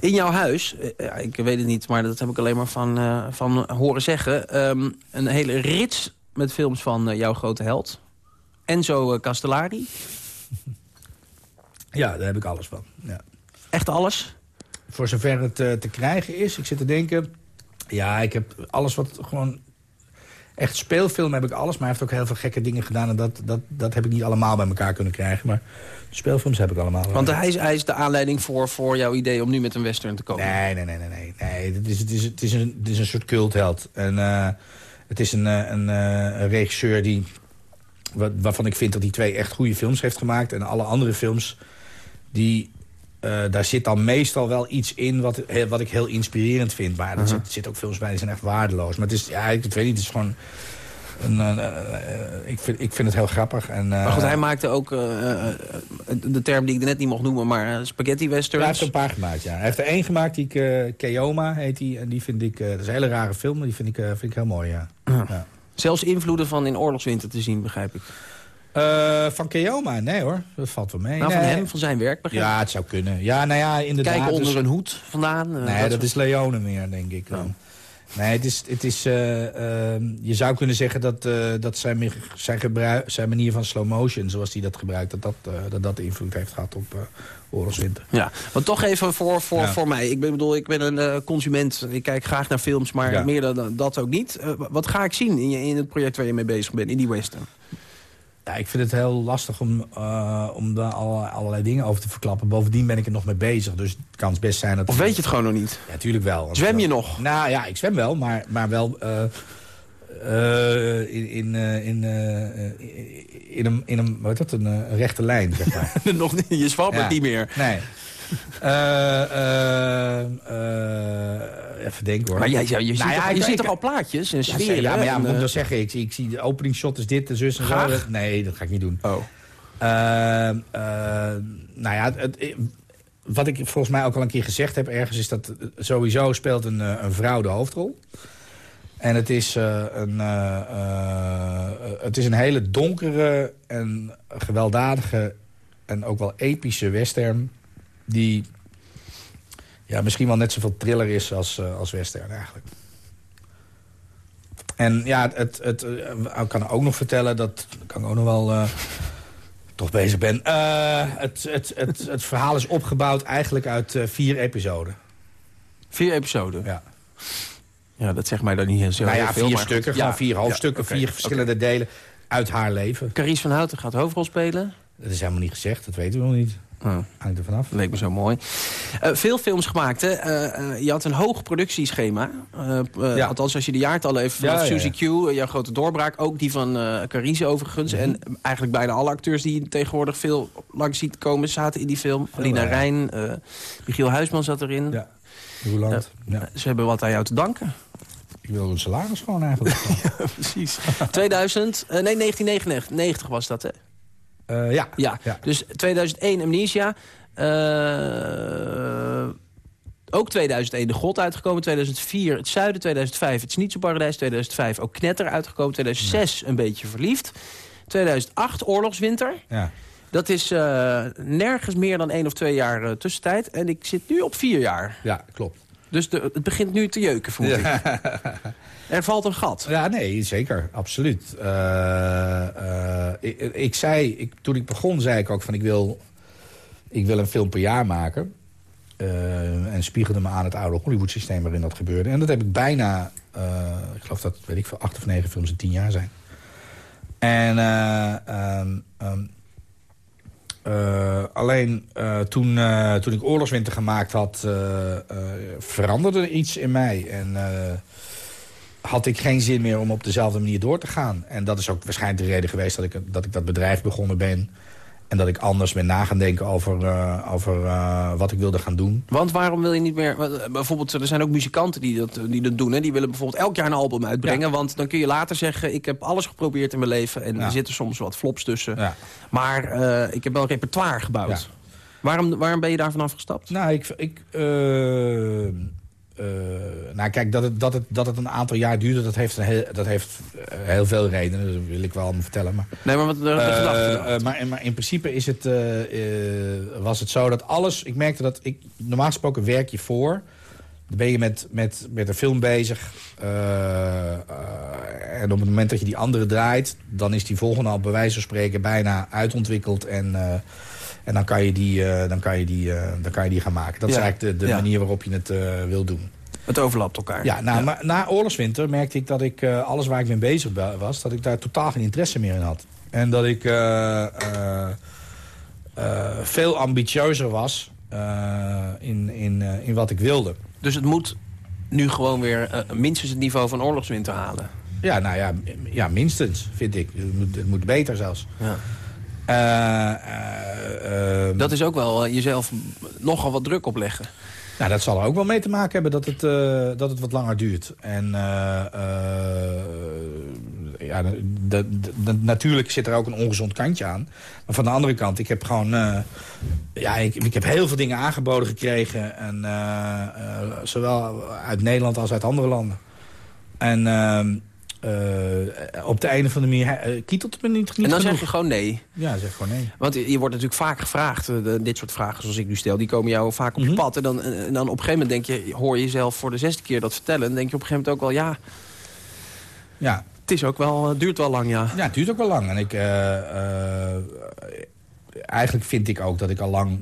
Speaker 3: In jouw huis, uh, ik weet het niet, maar dat heb ik alleen maar van, uh, van horen zeggen... Um, een hele rits met films van jouw grote held. Enzo Castellari.
Speaker 4: Ja, daar heb ik alles van. Ja.
Speaker 3: Echt alles?
Speaker 4: Voor zover het te krijgen is. Ik zit te denken... Ja, ik heb alles wat gewoon echt speelfilm heb ik alles. Maar hij heeft ook heel veel gekke dingen gedaan. En dat, dat, dat heb ik niet allemaal bij elkaar kunnen krijgen. Maar speelfilms heb ik allemaal.
Speaker 3: Want hij is, hij is de aanleiding voor, voor jouw idee om nu met een western te komen.
Speaker 4: Nee, nee, nee. nee, nee. nee het, is, het, is, het, is een, het is een soort cultheld. En, uh, het is een, een, een regisseur die, waarvan ik vind dat hij twee echt goede films heeft gemaakt. En alle andere films, die, uh, daar zit dan meestal wel iets in wat, wat ik heel inspirerend vind. Maar er uh -huh. zit, zit, ook films bij die zijn echt waardeloos. Maar het is, ja, ik weet niet, het is gewoon... Een, uh, uh, ik, vind, ik vind het heel grappig. En,
Speaker 3: maar goed, hij maakte ook de term die ik net niet mocht noemen, maar spaghetti westerns.
Speaker 4: hij heeft er een paar gemaakt, ja. Hij heeft er één gemaakt, die ik, Keoma heet die. En die vind ik, dat is een hele rare film, maar die vind ik, vind ik heel mooi, ja. ja.
Speaker 3: Zelfs invloeden van in oorlogswinter te zien, begrijp ik.
Speaker 4: Uh, van Keoma? Nee hoor, dat valt wel mee.
Speaker 3: Nou,
Speaker 4: nee.
Speaker 3: van hem, van zijn werk begrijp
Speaker 4: Ja, het zou kunnen. Ja, nou ja, inderdaad.
Speaker 3: Kijk onder
Speaker 4: dus...
Speaker 3: een hoed vandaan.
Speaker 4: Uh, nee, dat, dat is Leone meer, denk ik. Oh. Nee, het is, het is, uh, je zou kunnen zeggen dat, dat zijn, zijn, gebruik, zijn manier van slow motion, zoals hij dat gebruikt, dat dat, dat, dat invloed heeft gehad op oorlogswinter.
Speaker 3: Ja, maar toch even voor, voor, ja. voor mij. Ik bedoel, ik ben een consument. Ik kijk graag naar films, maar ja. meer dan dat ook niet. wat ga ik zien in, je, in het project waar je mee bezig bent, in die western?
Speaker 4: Ja, ik vind het heel lastig om, uh, om daar alle, allerlei dingen over te verklappen. Bovendien ben ik er nog mee bezig, dus het kan best zijn dat...
Speaker 3: Of weet je het gewoon nog niet?
Speaker 4: Ja, natuurlijk wel.
Speaker 3: Zwem je nog?
Speaker 4: Nou ja, ik zwem wel, maar, maar wel... Uh, Uh, in, in, uh, in, uh, in, een, in een, wat dat, een, rechte lijn, zeg maar.
Speaker 3: Nog niet, je zwabbert ja. niet meer.
Speaker 4: Nee. Even denken hoor.
Speaker 3: Maar jij, je, nou ziet, ja, toch, je ziet toch al plaatjes en sfeer?
Speaker 4: Ja, maar ja, moet ik dan zeggen, ik, ik zie de opening shot is dit, de zus en zo. Nee, dat ga ik niet doen.
Speaker 3: Oh.
Speaker 4: nou ja, het, wat ik volgens mij ook al een keer gezegd heb ergens... is dat sowieso speelt een, een vrouw de hoofdrol. En het is, uh, een, uh, uh, het is een hele donkere en gewelddadige... en ook wel epische western... die ja, misschien wel net zoveel thriller is als, als western eigenlijk. En ja, het, het, ik kan ook nog vertellen... dat kan ik ook nog wel toch bezig ben. het, het, het, het verhaal is opgebouwd eigenlijk uit vier episoden.
Speaker 3: Vier episoden?
Speaker 4: Ja.
Speaker 3: Ja, dat zegt mij dan niet heel
Speaker 4: nou ja, vier stukken, ja, vier hoofdstukken, vier verschillende delen uit haar leven.
Speaker 3: Carice van Houten gaat hoofdrol spelen?
Speaker 4: Dat is helemaal niet gezegd, dat weten we nog niet. Oh. Hangt er vanaf.
Speaker 3: Leek me zo mooi. Uh, veel films gemaakt, hè? Uh, uh, je had een hoog productieschema. Ja. Althans, als je de jaartallen even vanaf ja, Suzy Q, jouw grote doorbraak. Ook die van Carice overigens. En eigenlijk bijna alle acteurs die je tegenwoordig veel langs ziet komen... zaten in die film. Alina Rijn, Michiel Huisman zat erin.
Speaker 4: Ja. Roeland. Ja.
Speaker 3: Ze hebben wat aan jou te danken.
Speaker 4: Ik wil een salaris gewoon eigenlijk.
Speaker 3: ja, precies. 2000, uh, nee, 1999 was dat, hè?
Speaker 4: Uh, ja.
Speaker 3: ja. Ja. Dus 2001 Amnesia. Uh, ook 2001 De God uitgekomen. 2004 Het Zuiden. 2005 Het Schnitzelparadijs. 2005 ook Knetter uitgekomen. 2006 ja. Een Beetje Verliefd. 2008 Oorlogswinter.
Speaker 4: Ja.
Speaker 3: Dat is uh, nergens meer dan één of twee jaar tussentijd. En ik zit nu op vier jaar.
Speaker 4: Ja, klopt.
Speaker 3: Dus de, het begint nu te jeuken, voel ik. Er valt een gat.
Speaker 4: Ja, nee, zeker. Absoluut. Uh, ik, ik, zei, ik, toen ik begon, zei ik ook van ik wil, ik wil een film per jaar maken. en spiegelde me aan het oude Hollywood-systeem waarin dat gebeurde. En dat heb ik bijna, ik geloof dat, weet ik veel, acht of negen films in tien jaar zijn. En... Um, um, uh, alleen uh, toen, uh, toen ik Oorlogswinter gemaakt had, veranderde er iets in mij. En had ik geen zin meer om op dezelfde manier door te gaan. En dat is ook waarschijnlijk de reden geweest dat ik dat, ik dat bedrijf begonnen ben. En dat ik anders ben na gaan denken over, uh, over uh, wat ik wilde gaan doen.
Speaker 3: Want waarom wil je niet meer... Bijvoorbeeld, er zijn ook muzikanten die dat, die dat doen. Hè? Die willen bijvoorbeeld elk jaar een album uitbrengen. Ja. Want dan kun je later zeggen... ik heb alles geprobeerd in mijn leven. En ja. er zitten soms wat flops tussen.
Speaker 4: Ja.
Speaker 3: Maar uh, ik heb wel een repertoire gebouwd. Waarom, waarom ben je daar vanaf gestapt?
Speaker 4: Nou, ik... ik uh, nou kijk, dat het, dat, het, dat het een aantal jaar duurde, dat heeft, een heel, dat heeft uh, heel veel redenen. Dat wil ik wel allemaal vertellen. Maar,
Speaker 3: nee, maar wat de, uh,
Speaker 4: gedachte maar, maar in principe is het, was het zo dat alles... Ik merkte dat ik... Normaal gesproken werk je voor. Dan ben je met, met, met een film bezig. en op het moment dat je die andere draait... dan is die volgende al bij wijze van spreken bijna uitontwikkeld... en en dan kan je die, uh, dan kan je die, uh, dan kan je die gaan maken. Dat ja. is eigenlijk de, de ja. manier waarop je het uh, wil doen.
Speaker 3: Het overlapt elkaar.
Speaker 4: Ja, nou, Maar na oorlogswinter merkte ik dat ik alles waar ik mee bezig was... dat ik daar totaal geen interesse meer in had. En dat ik veel ambitieuzer was in, in, in wat ik wilde.
Speaker 3: Dus het moet nu gewoon weer minstens het niveau van oorlogswinter halen?
Speaker 4: Ja, nou ja, ja minstens, vind ik. Het moet, het moet beter zelfs.
Speaker 3: Ja. Uh, uh, uh, dat is ook wel jezelf nogal wat druk opleggen.
Speaker 4: Nou, dat zal er ook wel mee te maken hebben dat het, dat het wat langer duurt. En ja, de, de, natuurlijk zit er ook een ongezond kantje aan. Maar van de andere kant, ik heb gewoon... ja, ik, ik heb heel veel dingen aangeboden gekregen. En, zowel uit Nederland als uit andere landen. En ehm, uh, op de een of andere manier uh, kietelt het me niet, niet
Speaker 3: En dan
Speaker 4: genoeg.
Speaker 3: zeg je gewoon nee?
Speaker 4: Ja, zeg gewoon nee.
Speaker 3: Want je wordt natuurlijk vaak gevraagd, uh, dit soort vragen zoals ik nu stel... die komen jou vaak op mm -hmm. je pad. En dan, en dan op een gegeven moment denk je, hoor je jezelf voor de zesde keer dat vertellen... denk je op een gegeven moment ook wel, ja...
Speaker 4: Ja.
Speaker 3: Het is ook wel, duurt wel lang, ja.
Speaker 4: Ja, het duurt ook wel lang. En ik... eigenlijk vind ik ook dat ik al lang...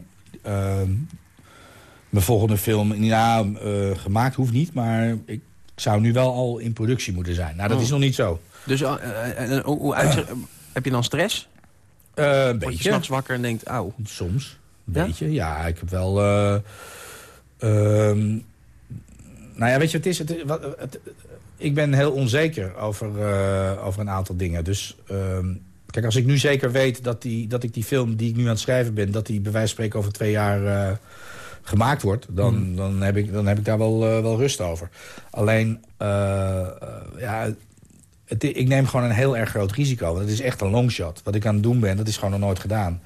Speaker 4: mijn volgende film, ja, gemaakt hoeft niet, maar ik zou nu wel al in productie moeten zijn. Nou, dat oh. is nog niet zo.
Speaker 3: Dus uh, uh, hoe uitzicht, heb je dan stress?
Speaker 4: Een
Speaker 3: beetje. je s'nachts wakker en denkt, auw.
Speaker 4: Soms, een ja? beetje. Ja, ik heb wel... Uh, Nou ja, weet je, het is, het, wat, het, ik ben heel onzeker over, eh, over een aantal dingen. Dus ehm, kijk, als ik nu zeker weet dat, die, dat ik die film die ik nu aan het schrijven ben... dat die bij wijze van spreken over twee jaar eh, gemaakt wordt... Dan, dan, heb ik, dan heb ik daar wel, eh, wel rust over. Alleen, eh, eh, ja, het, ik neem gewoon een heel erg groot risico. Want het is echt een longshot. Wat ik aan het doen ben, dat is gewoon nog nooit gedaan.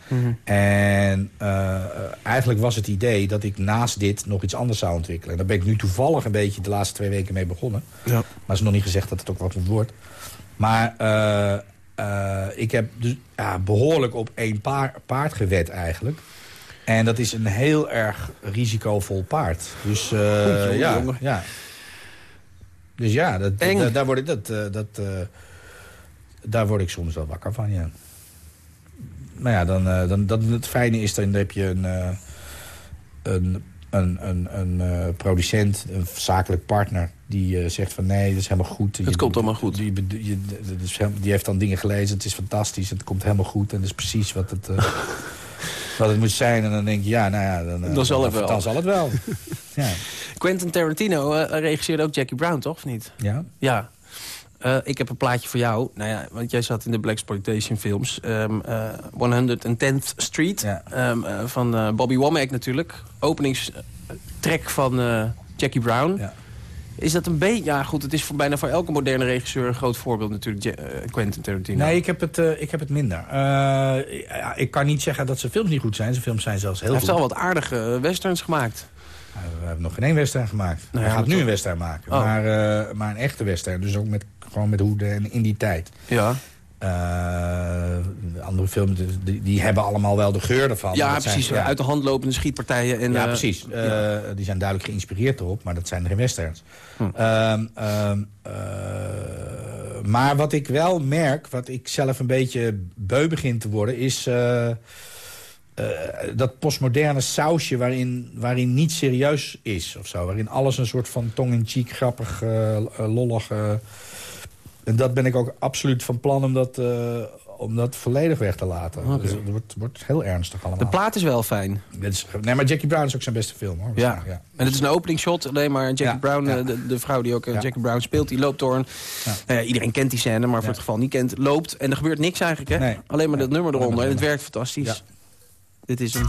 Speaker 4: En eh, eigenlijk was het idee dat ik naast dit nog iets anders zou ontwikkelen. En daar ben ik nu toevallig een beetje de laatste twee weken mee begonnen.
Speaker 3: Ja.
Speaker 4: Maar het is nog niet gezegd dat het ook wat worden. Maar ik heb dus ja, behoorlijk op één paar, paard gewet eigenlijk. En dat is een heel erg risicovol paard. Dus eh,
Speaker 3: jongen,
Speaker 4: ja,
Speaker 3: jongen.
Speaker 4: ja. Dus ja, dat, da- daar, word ik, dat, eh, dat, eh, daar word ik soms wel wakker van, ja. Maar ja, dan, dan, dan, het fijne is, dan heb je een, een, een, een, een producent, een zakelijk partner... die zegt van nee, dat is helemaal goed.
Speaker 3: Het komt allemaal goed.
Speaker 4: Die, die, die heeft dan dingen gelezen, het is fantastisch, het komt helemaal goed... en dat is precies wat het, wat het moet zijn. En dan denk je, ja, nou ja... Dan, eh,
Speaker 3: Dan zal het wel.
Speaker 4: Dan zal het wel. ja.
Speaker 3: Quentin Tarantino eh, regisseerde ook Jackie Brown, toch? Of niet?
Speaker 4: ja.
Speaker 3: Ja. Eh, ik heb een plaatje voor jou. Nou ja, want jij zat in de Black Exploitation films. Ehm, eh, 110th Street
Speaker 4: Ja.
Speaker 3: ehm, eh, van eh, Bobby Womack natuurlijk. Openingstrek van eh, Jackie Brown.
Speaker 4: Ja.
Speaker 3: Is dat een beetje... Ja goed, het is voor, bijna voor elke moderne regisseur een groot voorbeeld natuurlijk. Eh, Quentin Tarantino.
Speaker 4: Nee, ik heb het, eh, ik heb het minder. Ja, ik kan niet zeggen dat zijn films niet goed zijn. Zijn films zijn zelfs heel
Speaker 3: Hij
Speaker 4: goed.
Speaker 3: heeft al wat aardige westerns gemaakt.
Speaker 4: We hebben nog geen één western gemaakt.
Speaker 3: Nou
Speaker 4: Hij
Speaker 3: ja,
Speaker 4: gaat nu
Speaker 3: toch-
Speaker 4: een western maken.
Speaker 3: Oh.
Speaker 4: Maar, maar een echte western. Dus ook met, gewoon met hoeden en in die tijd.
Speaker 3: Ja,
Speaker 4: Eh, de andere films, die, die hebben allemaal wel de geur ervan.
Speaker 3: ja
Speaker 4: Dat zijn-
Speaker 3: precies.
Speaker 4: ja.
Speaker 3: Uit de hand lopende schietpartijen. En,
Speaker 4: ja,
Speaker 3: eh,
Speaker 4: precies. Eh, Die zijn duidelijk geïnspireerd erop, maar dat zijn geen westerns.
Speaker 3: Hm.
Speaker 4: Ehm, ehm, eh, maar wat ik wel merk, wat ik zelf een beetje beu begin te worden... is dat postmoderne sausje waarin, waarin niet serieus is. Of zo, waarin alles een soort van tong-in-cheek, grappig, lollig... en dat ben ik ook absoluut van plan om dat, eh, om dat volledig weg te laten.
Speaker 3: Oké.
Speaker 4: Dus het wordt, wordt heel ernstig allemaal.
Speaker 3: De plaat is wel fijn.
Speaker 4: Is- nee, maar Jackie Brown is ook zijn beste film, hoor.
Speaker 3: Ja.
Speaker 4: ja.
Speaker 3: En het is een openingsshot. Alleen maar Jackie
Speaker 4: Ja,
Speaker 3: Brown,
Speaker 4: ja.
Speaker 3: eh, de, de vrouw die ook eh,
Speaker 4: Ja.
Speaker 3: Jackie Brown speelt, die loopt door een... Nou iedereen kent die scène, maar voor het geval niet kent, loopt. En er gebeurt niks eigenlijk, hè?
Speaker 4: Nee.
Speaker 3: Alleen maar dat nummer eronder. En het werkt fantastisch.
Speaker 4: Ja.
Speaker 3: Dit is hem.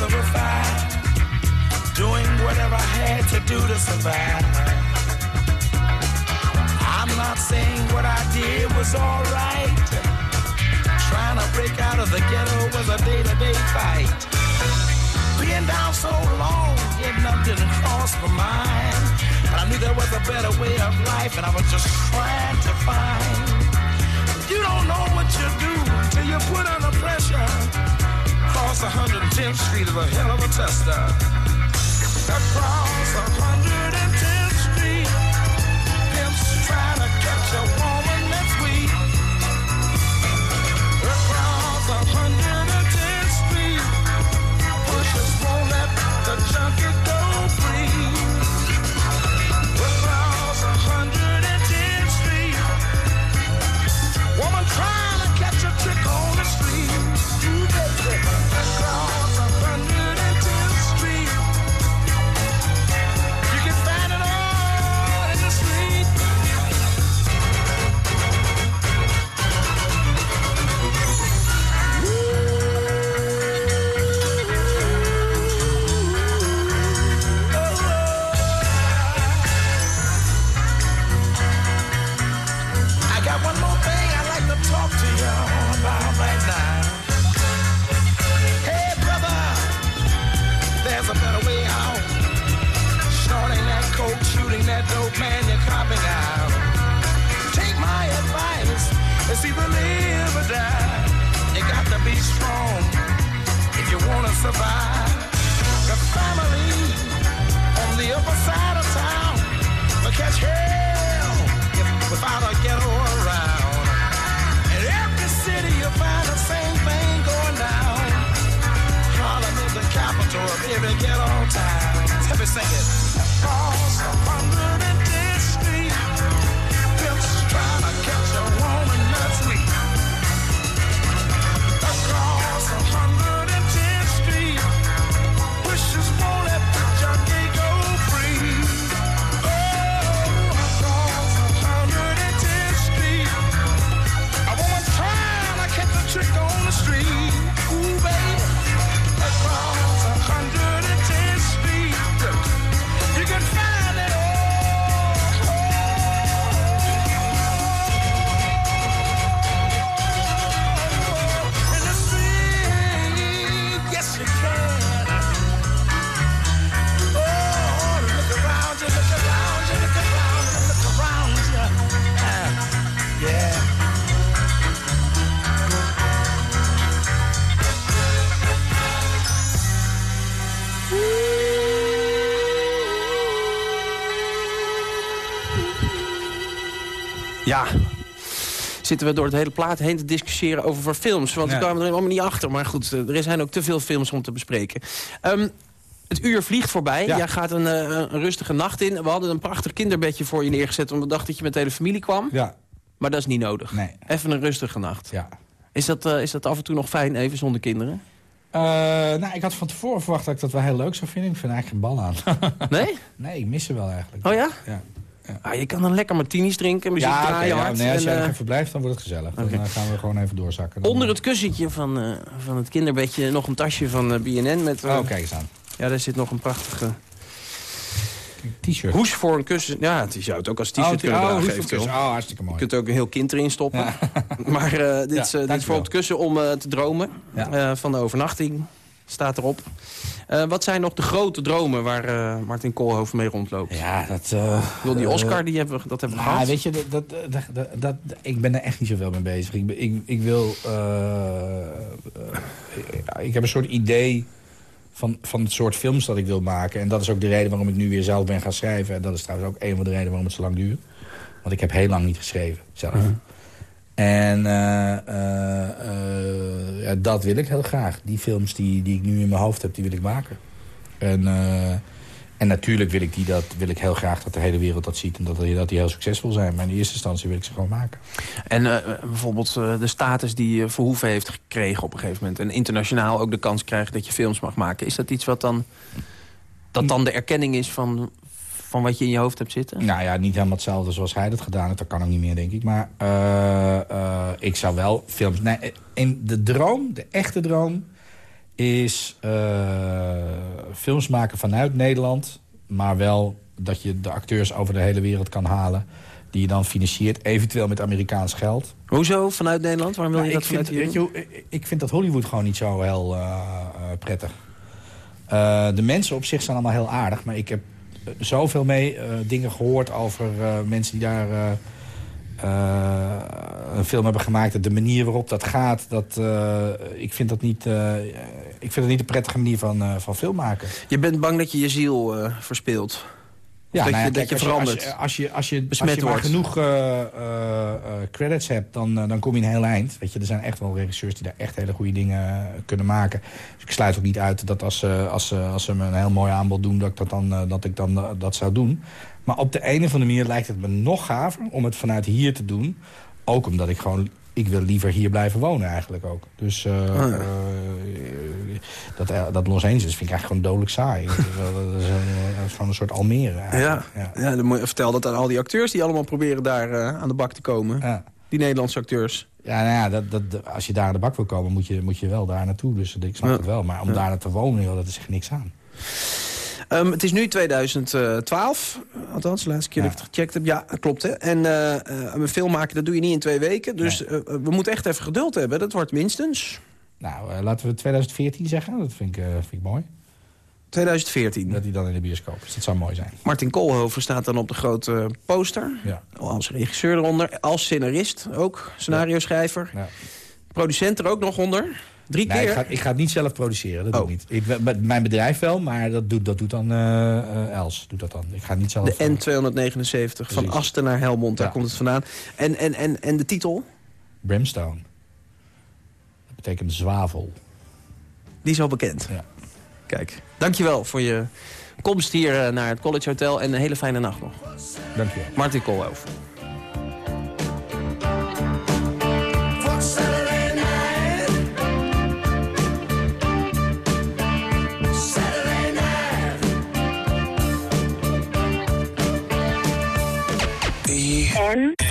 Speaker 5: Of doing whatever I had to do to survive. I'm not saying what I did was alright. Trying to break out of the ghetto was a day-to-day fight. Being down so long, getting up didn't cross my mind. But I knew there was a better way of life, and I was just trying to find. You don't know what you do till you put under pressure. Across 110th Street is a hell of a tester. Across 110th
Speaker 3: Zitten we door het hele plaat heen te discussiëren over films. Want we kwamen er helemaal niet achter. Maar goed, eh, er zijn ook te veel films om te bespreken. Ehm, het uur vliegt voorbij.
Speaker 4: Ja.
Speaker 3: Jij gaat een, eh, een rustige nacht in. We hadden een prachtig kinderbedje voor je neergezet... omdat we dachten dat je met de hele familie kwam.
Speaker 4: Ja,
Speaker 3: Maar dat is niet nodig.
Speaker 4: nee.
Speaker 3: Even een rustige nacht.
Speaker 4: Ja.
Speaker 3: Is, dat, eh, is dat af en toe nog fijn, even zonder kinderen?
Speaker 4: Nou, ik had van tevoren verwacht dat ik dat wel heel leuk zou vinden. Ik vind eigenlijk geen bal aan.
Speaker 3: Nee?
Speaker 4: nee, ik mis ze wel eigenlijk.
Speaker 3: Oh ja?
Speaker 4: Ja.
Speaker 3: Ah, je kan dan lekker martinis drinken, muziek
Speaker 4: Ja,
Speaker 3: draaien
Speaker 4: ja, nee, als
Speaker 3: en,
Speaker 4: jij
Speaker 3: eh,
Speaker 4: nog even blijft, dan wordt het gezellig. Dan eh, gaan we gewoon even doorzakken. Dan,
Speaker 3: onder het kussentje van, eh, van het kinderbedje nog een tasje van eh, BNN. Met, eh,
Speaker 4: Oh, kijk eens aan.
Speaker 3: Ja, daar zit nog een prachtige
Speaker 4: T-shirt.
Speaker 3: hoes voor een kussen. Ja, je zou het ook als t-shirt
Speaker 4: oh,
Speaker 3: kunnen
Speaker 4: oh,
Speaker 3: dragen.
Speaker 4: hoes. Oh, hartstikke mooi.
Speaker 3: Je kunt er ook een heel kind erin stoppen. Maar eh, dit,
Speaker 4: Ja,
Speaker 3: is, eh, dit is voor het kussen om eh, te dromen.
Speaker 4: Ja.
Speaker 3: Eh, van de overnachting staat erop. Eh, wat zijn nog de grote dromen waar eh, Martin Koolhoven mee rondloopt?
Speaker 4: Ja, dat... eh,
Speaker 3: wil die Oscar, die hebben, we- dat hebben we gehad.
Speaker 4: weet je, dat, dat, dat, ik ben er echt niet zoveel mee bezig. Ik, ik, ik wil... eh, eh, ik heb een soort idee van, van het soort films dat ik wil maken. En dat is ook de reden waarom ik nu weer zelf ben gaan schrijven. En dat is trouwens ook een van de redenen waarom het zo lang duurt. Want ik heb heel lang niet geschreven, zelf. En eh, eh, eh, ja, dat wil ik heel graag. Die films die, die ik nu in mijn hoofd heb, die wil ik maken. En, en natuurlijk wil ik, die dat, wil ik heel graag dat de hele wereld dat ziet... en dat dat die heel succesvol zijn. Maar in eerste instantie wil ik ze gewoon maken.
Speaker 3: En bijvoorbeeld de status die Verhoeven heeft gekregen op een gegeven moment... en internationaal ook de kans krijgt dat je films mag maken. Is dat iets wat dan, dat dan de erkenning is van, van wat je in je hoofd hebt zitten?
Speaker 4: Nou ja, niet helemaal hetzelfde zoals hij dat gedaan heeft. Dat kan ook niet meer, denk ik. Maar eh, eh, ik zou wel films... Nee, in de droom, de echte droom... is eh, films maken vanuit Nederland... maar wel dat je de acteurs over de hele wereld kan halen... die je dan financiert, eventueel met Amerikaans geld.
Speaker 3: Hoezo vanuit Nederland? Waarom wil
Speaker 4: Nou,
Speaker 3: je dat
Speaker 4: vind,
Speaker 3: vanuit
Speaker 4: weet je, ik vind dat Hollywood gewoon niet zo heel eh, eh, prettig. Eh, de mensen op zich zijn allemaal heel aardig. Maar ik heb eh, zoveel mee eh, dingen gehoord over eh, mensen die daar... eh, een film hebben gemaakt. De manier waarop dat gaat, dat, ik, vind dat niet, ik vind dat niet een prettige manier van, van film maken.
Speaker 3: Je bent bang dat je je ziel eh, verspeelt. dat
Speaker 4: nou
Speaker 3: je- dat verandert.
Speaker 4: Als je, als je, als je,
Speaker 3: Besmet
Speaker 4: als je maar
Speaker 3: wordt.
Speaker 4: genoeg eh, eh, eh, credits hebt, dan, dan kom je een heel eind. Weet je, er zijn echt wel regisseurs die daar echt hele goede dingen kunnen maken. Dus ik sluit ook niet uit dat als, ze als, ze- als ze me een heel mooi aanbod doen... dat ik, dat dan, dat, ik dan dat zou doen. Maar op de een of andere manier lijkt het me nog gaver om het vanuit hier te doen. Ook omdat ik gewoon... Ik wil liever hier blijven wonen eigenlijk ook. Dus
Speaker 3: Ah, ja.
Speaker 4: eh, dat, eh, dat Los Angeles vind ik eigenlijk gewoon dodelijk saai. dat, is, dat is gewoon een soort Almere
Speaker 3: Ja, ja. dan moet je vertel dat aan al die acteurs die allemaal proberen daar aan de bak te komen.
Speaker 4: Ja.
Speaker 3: Die Nederlandse acteurs.
Speaker 4: Ja, nou ja, dat, dat, als je daar aan de bak wil komen, moet je, moet je wel daar naartoe. Dus ik snap het wel. Maar om daar te wonen, joh, dat is echt niks aan.
Speaker 3: Ehm, het is nu 2012, althans, de laatste keer dat ik het gecheckt heb. Ja, klopt. Hè? En eh, eh, een film maken, dat doe je niet in twee weken. Dus eh, we moeten echt even geduld hebben. Dat wordt minstens
Speaker 4: Nou, laten we 2014 zeggen. Dat vind ik, vind ik mooi.
Speaker 3: 2014.
Speaker 4: Dat hij dan in de bioscoop is. Dat zou mooi zijn.
Speaker 3: Martin Koolhoven staat dan op de grote poster.
Speaker 4: Ja.
Speaker 3: Als regisseur eronder, als scenarist ook, scenario-schrijver.
Speaker 4: Ja.
Speaker 3: Producent er ook nog onder. Drie
Speaker 4: Nee,
Speaker 3: keer.
Speaker 4: ik, ga, ik ga het niet zelf produceren, dat doe
Speaker 3: Oh.
Speaker 4: ik niet. Ik, met mijn bedrijf wel, maar dat doet, dat doet dan eh, eh, Els. Doet dat dan. Ik ga niet zelf...
Speaker 3: De N279 van. Asten naar Helmond, daar
Speaker 4: Ja.
Speaker 3: komt het vandaan. En, en, en, en de titel,
Speaker 4: Brimstone. Dat betekent zwavel.
Speaker 3: die is al bekend.
Speaker 4: Ja.
Speaker 3: Kijk, dankjewel voor je komst hier eh, naar het College Hotel. En een hele fijne nacht nog.
Speaker 4: Dankjewel.
Speaker 3: Martin Koolhoven. again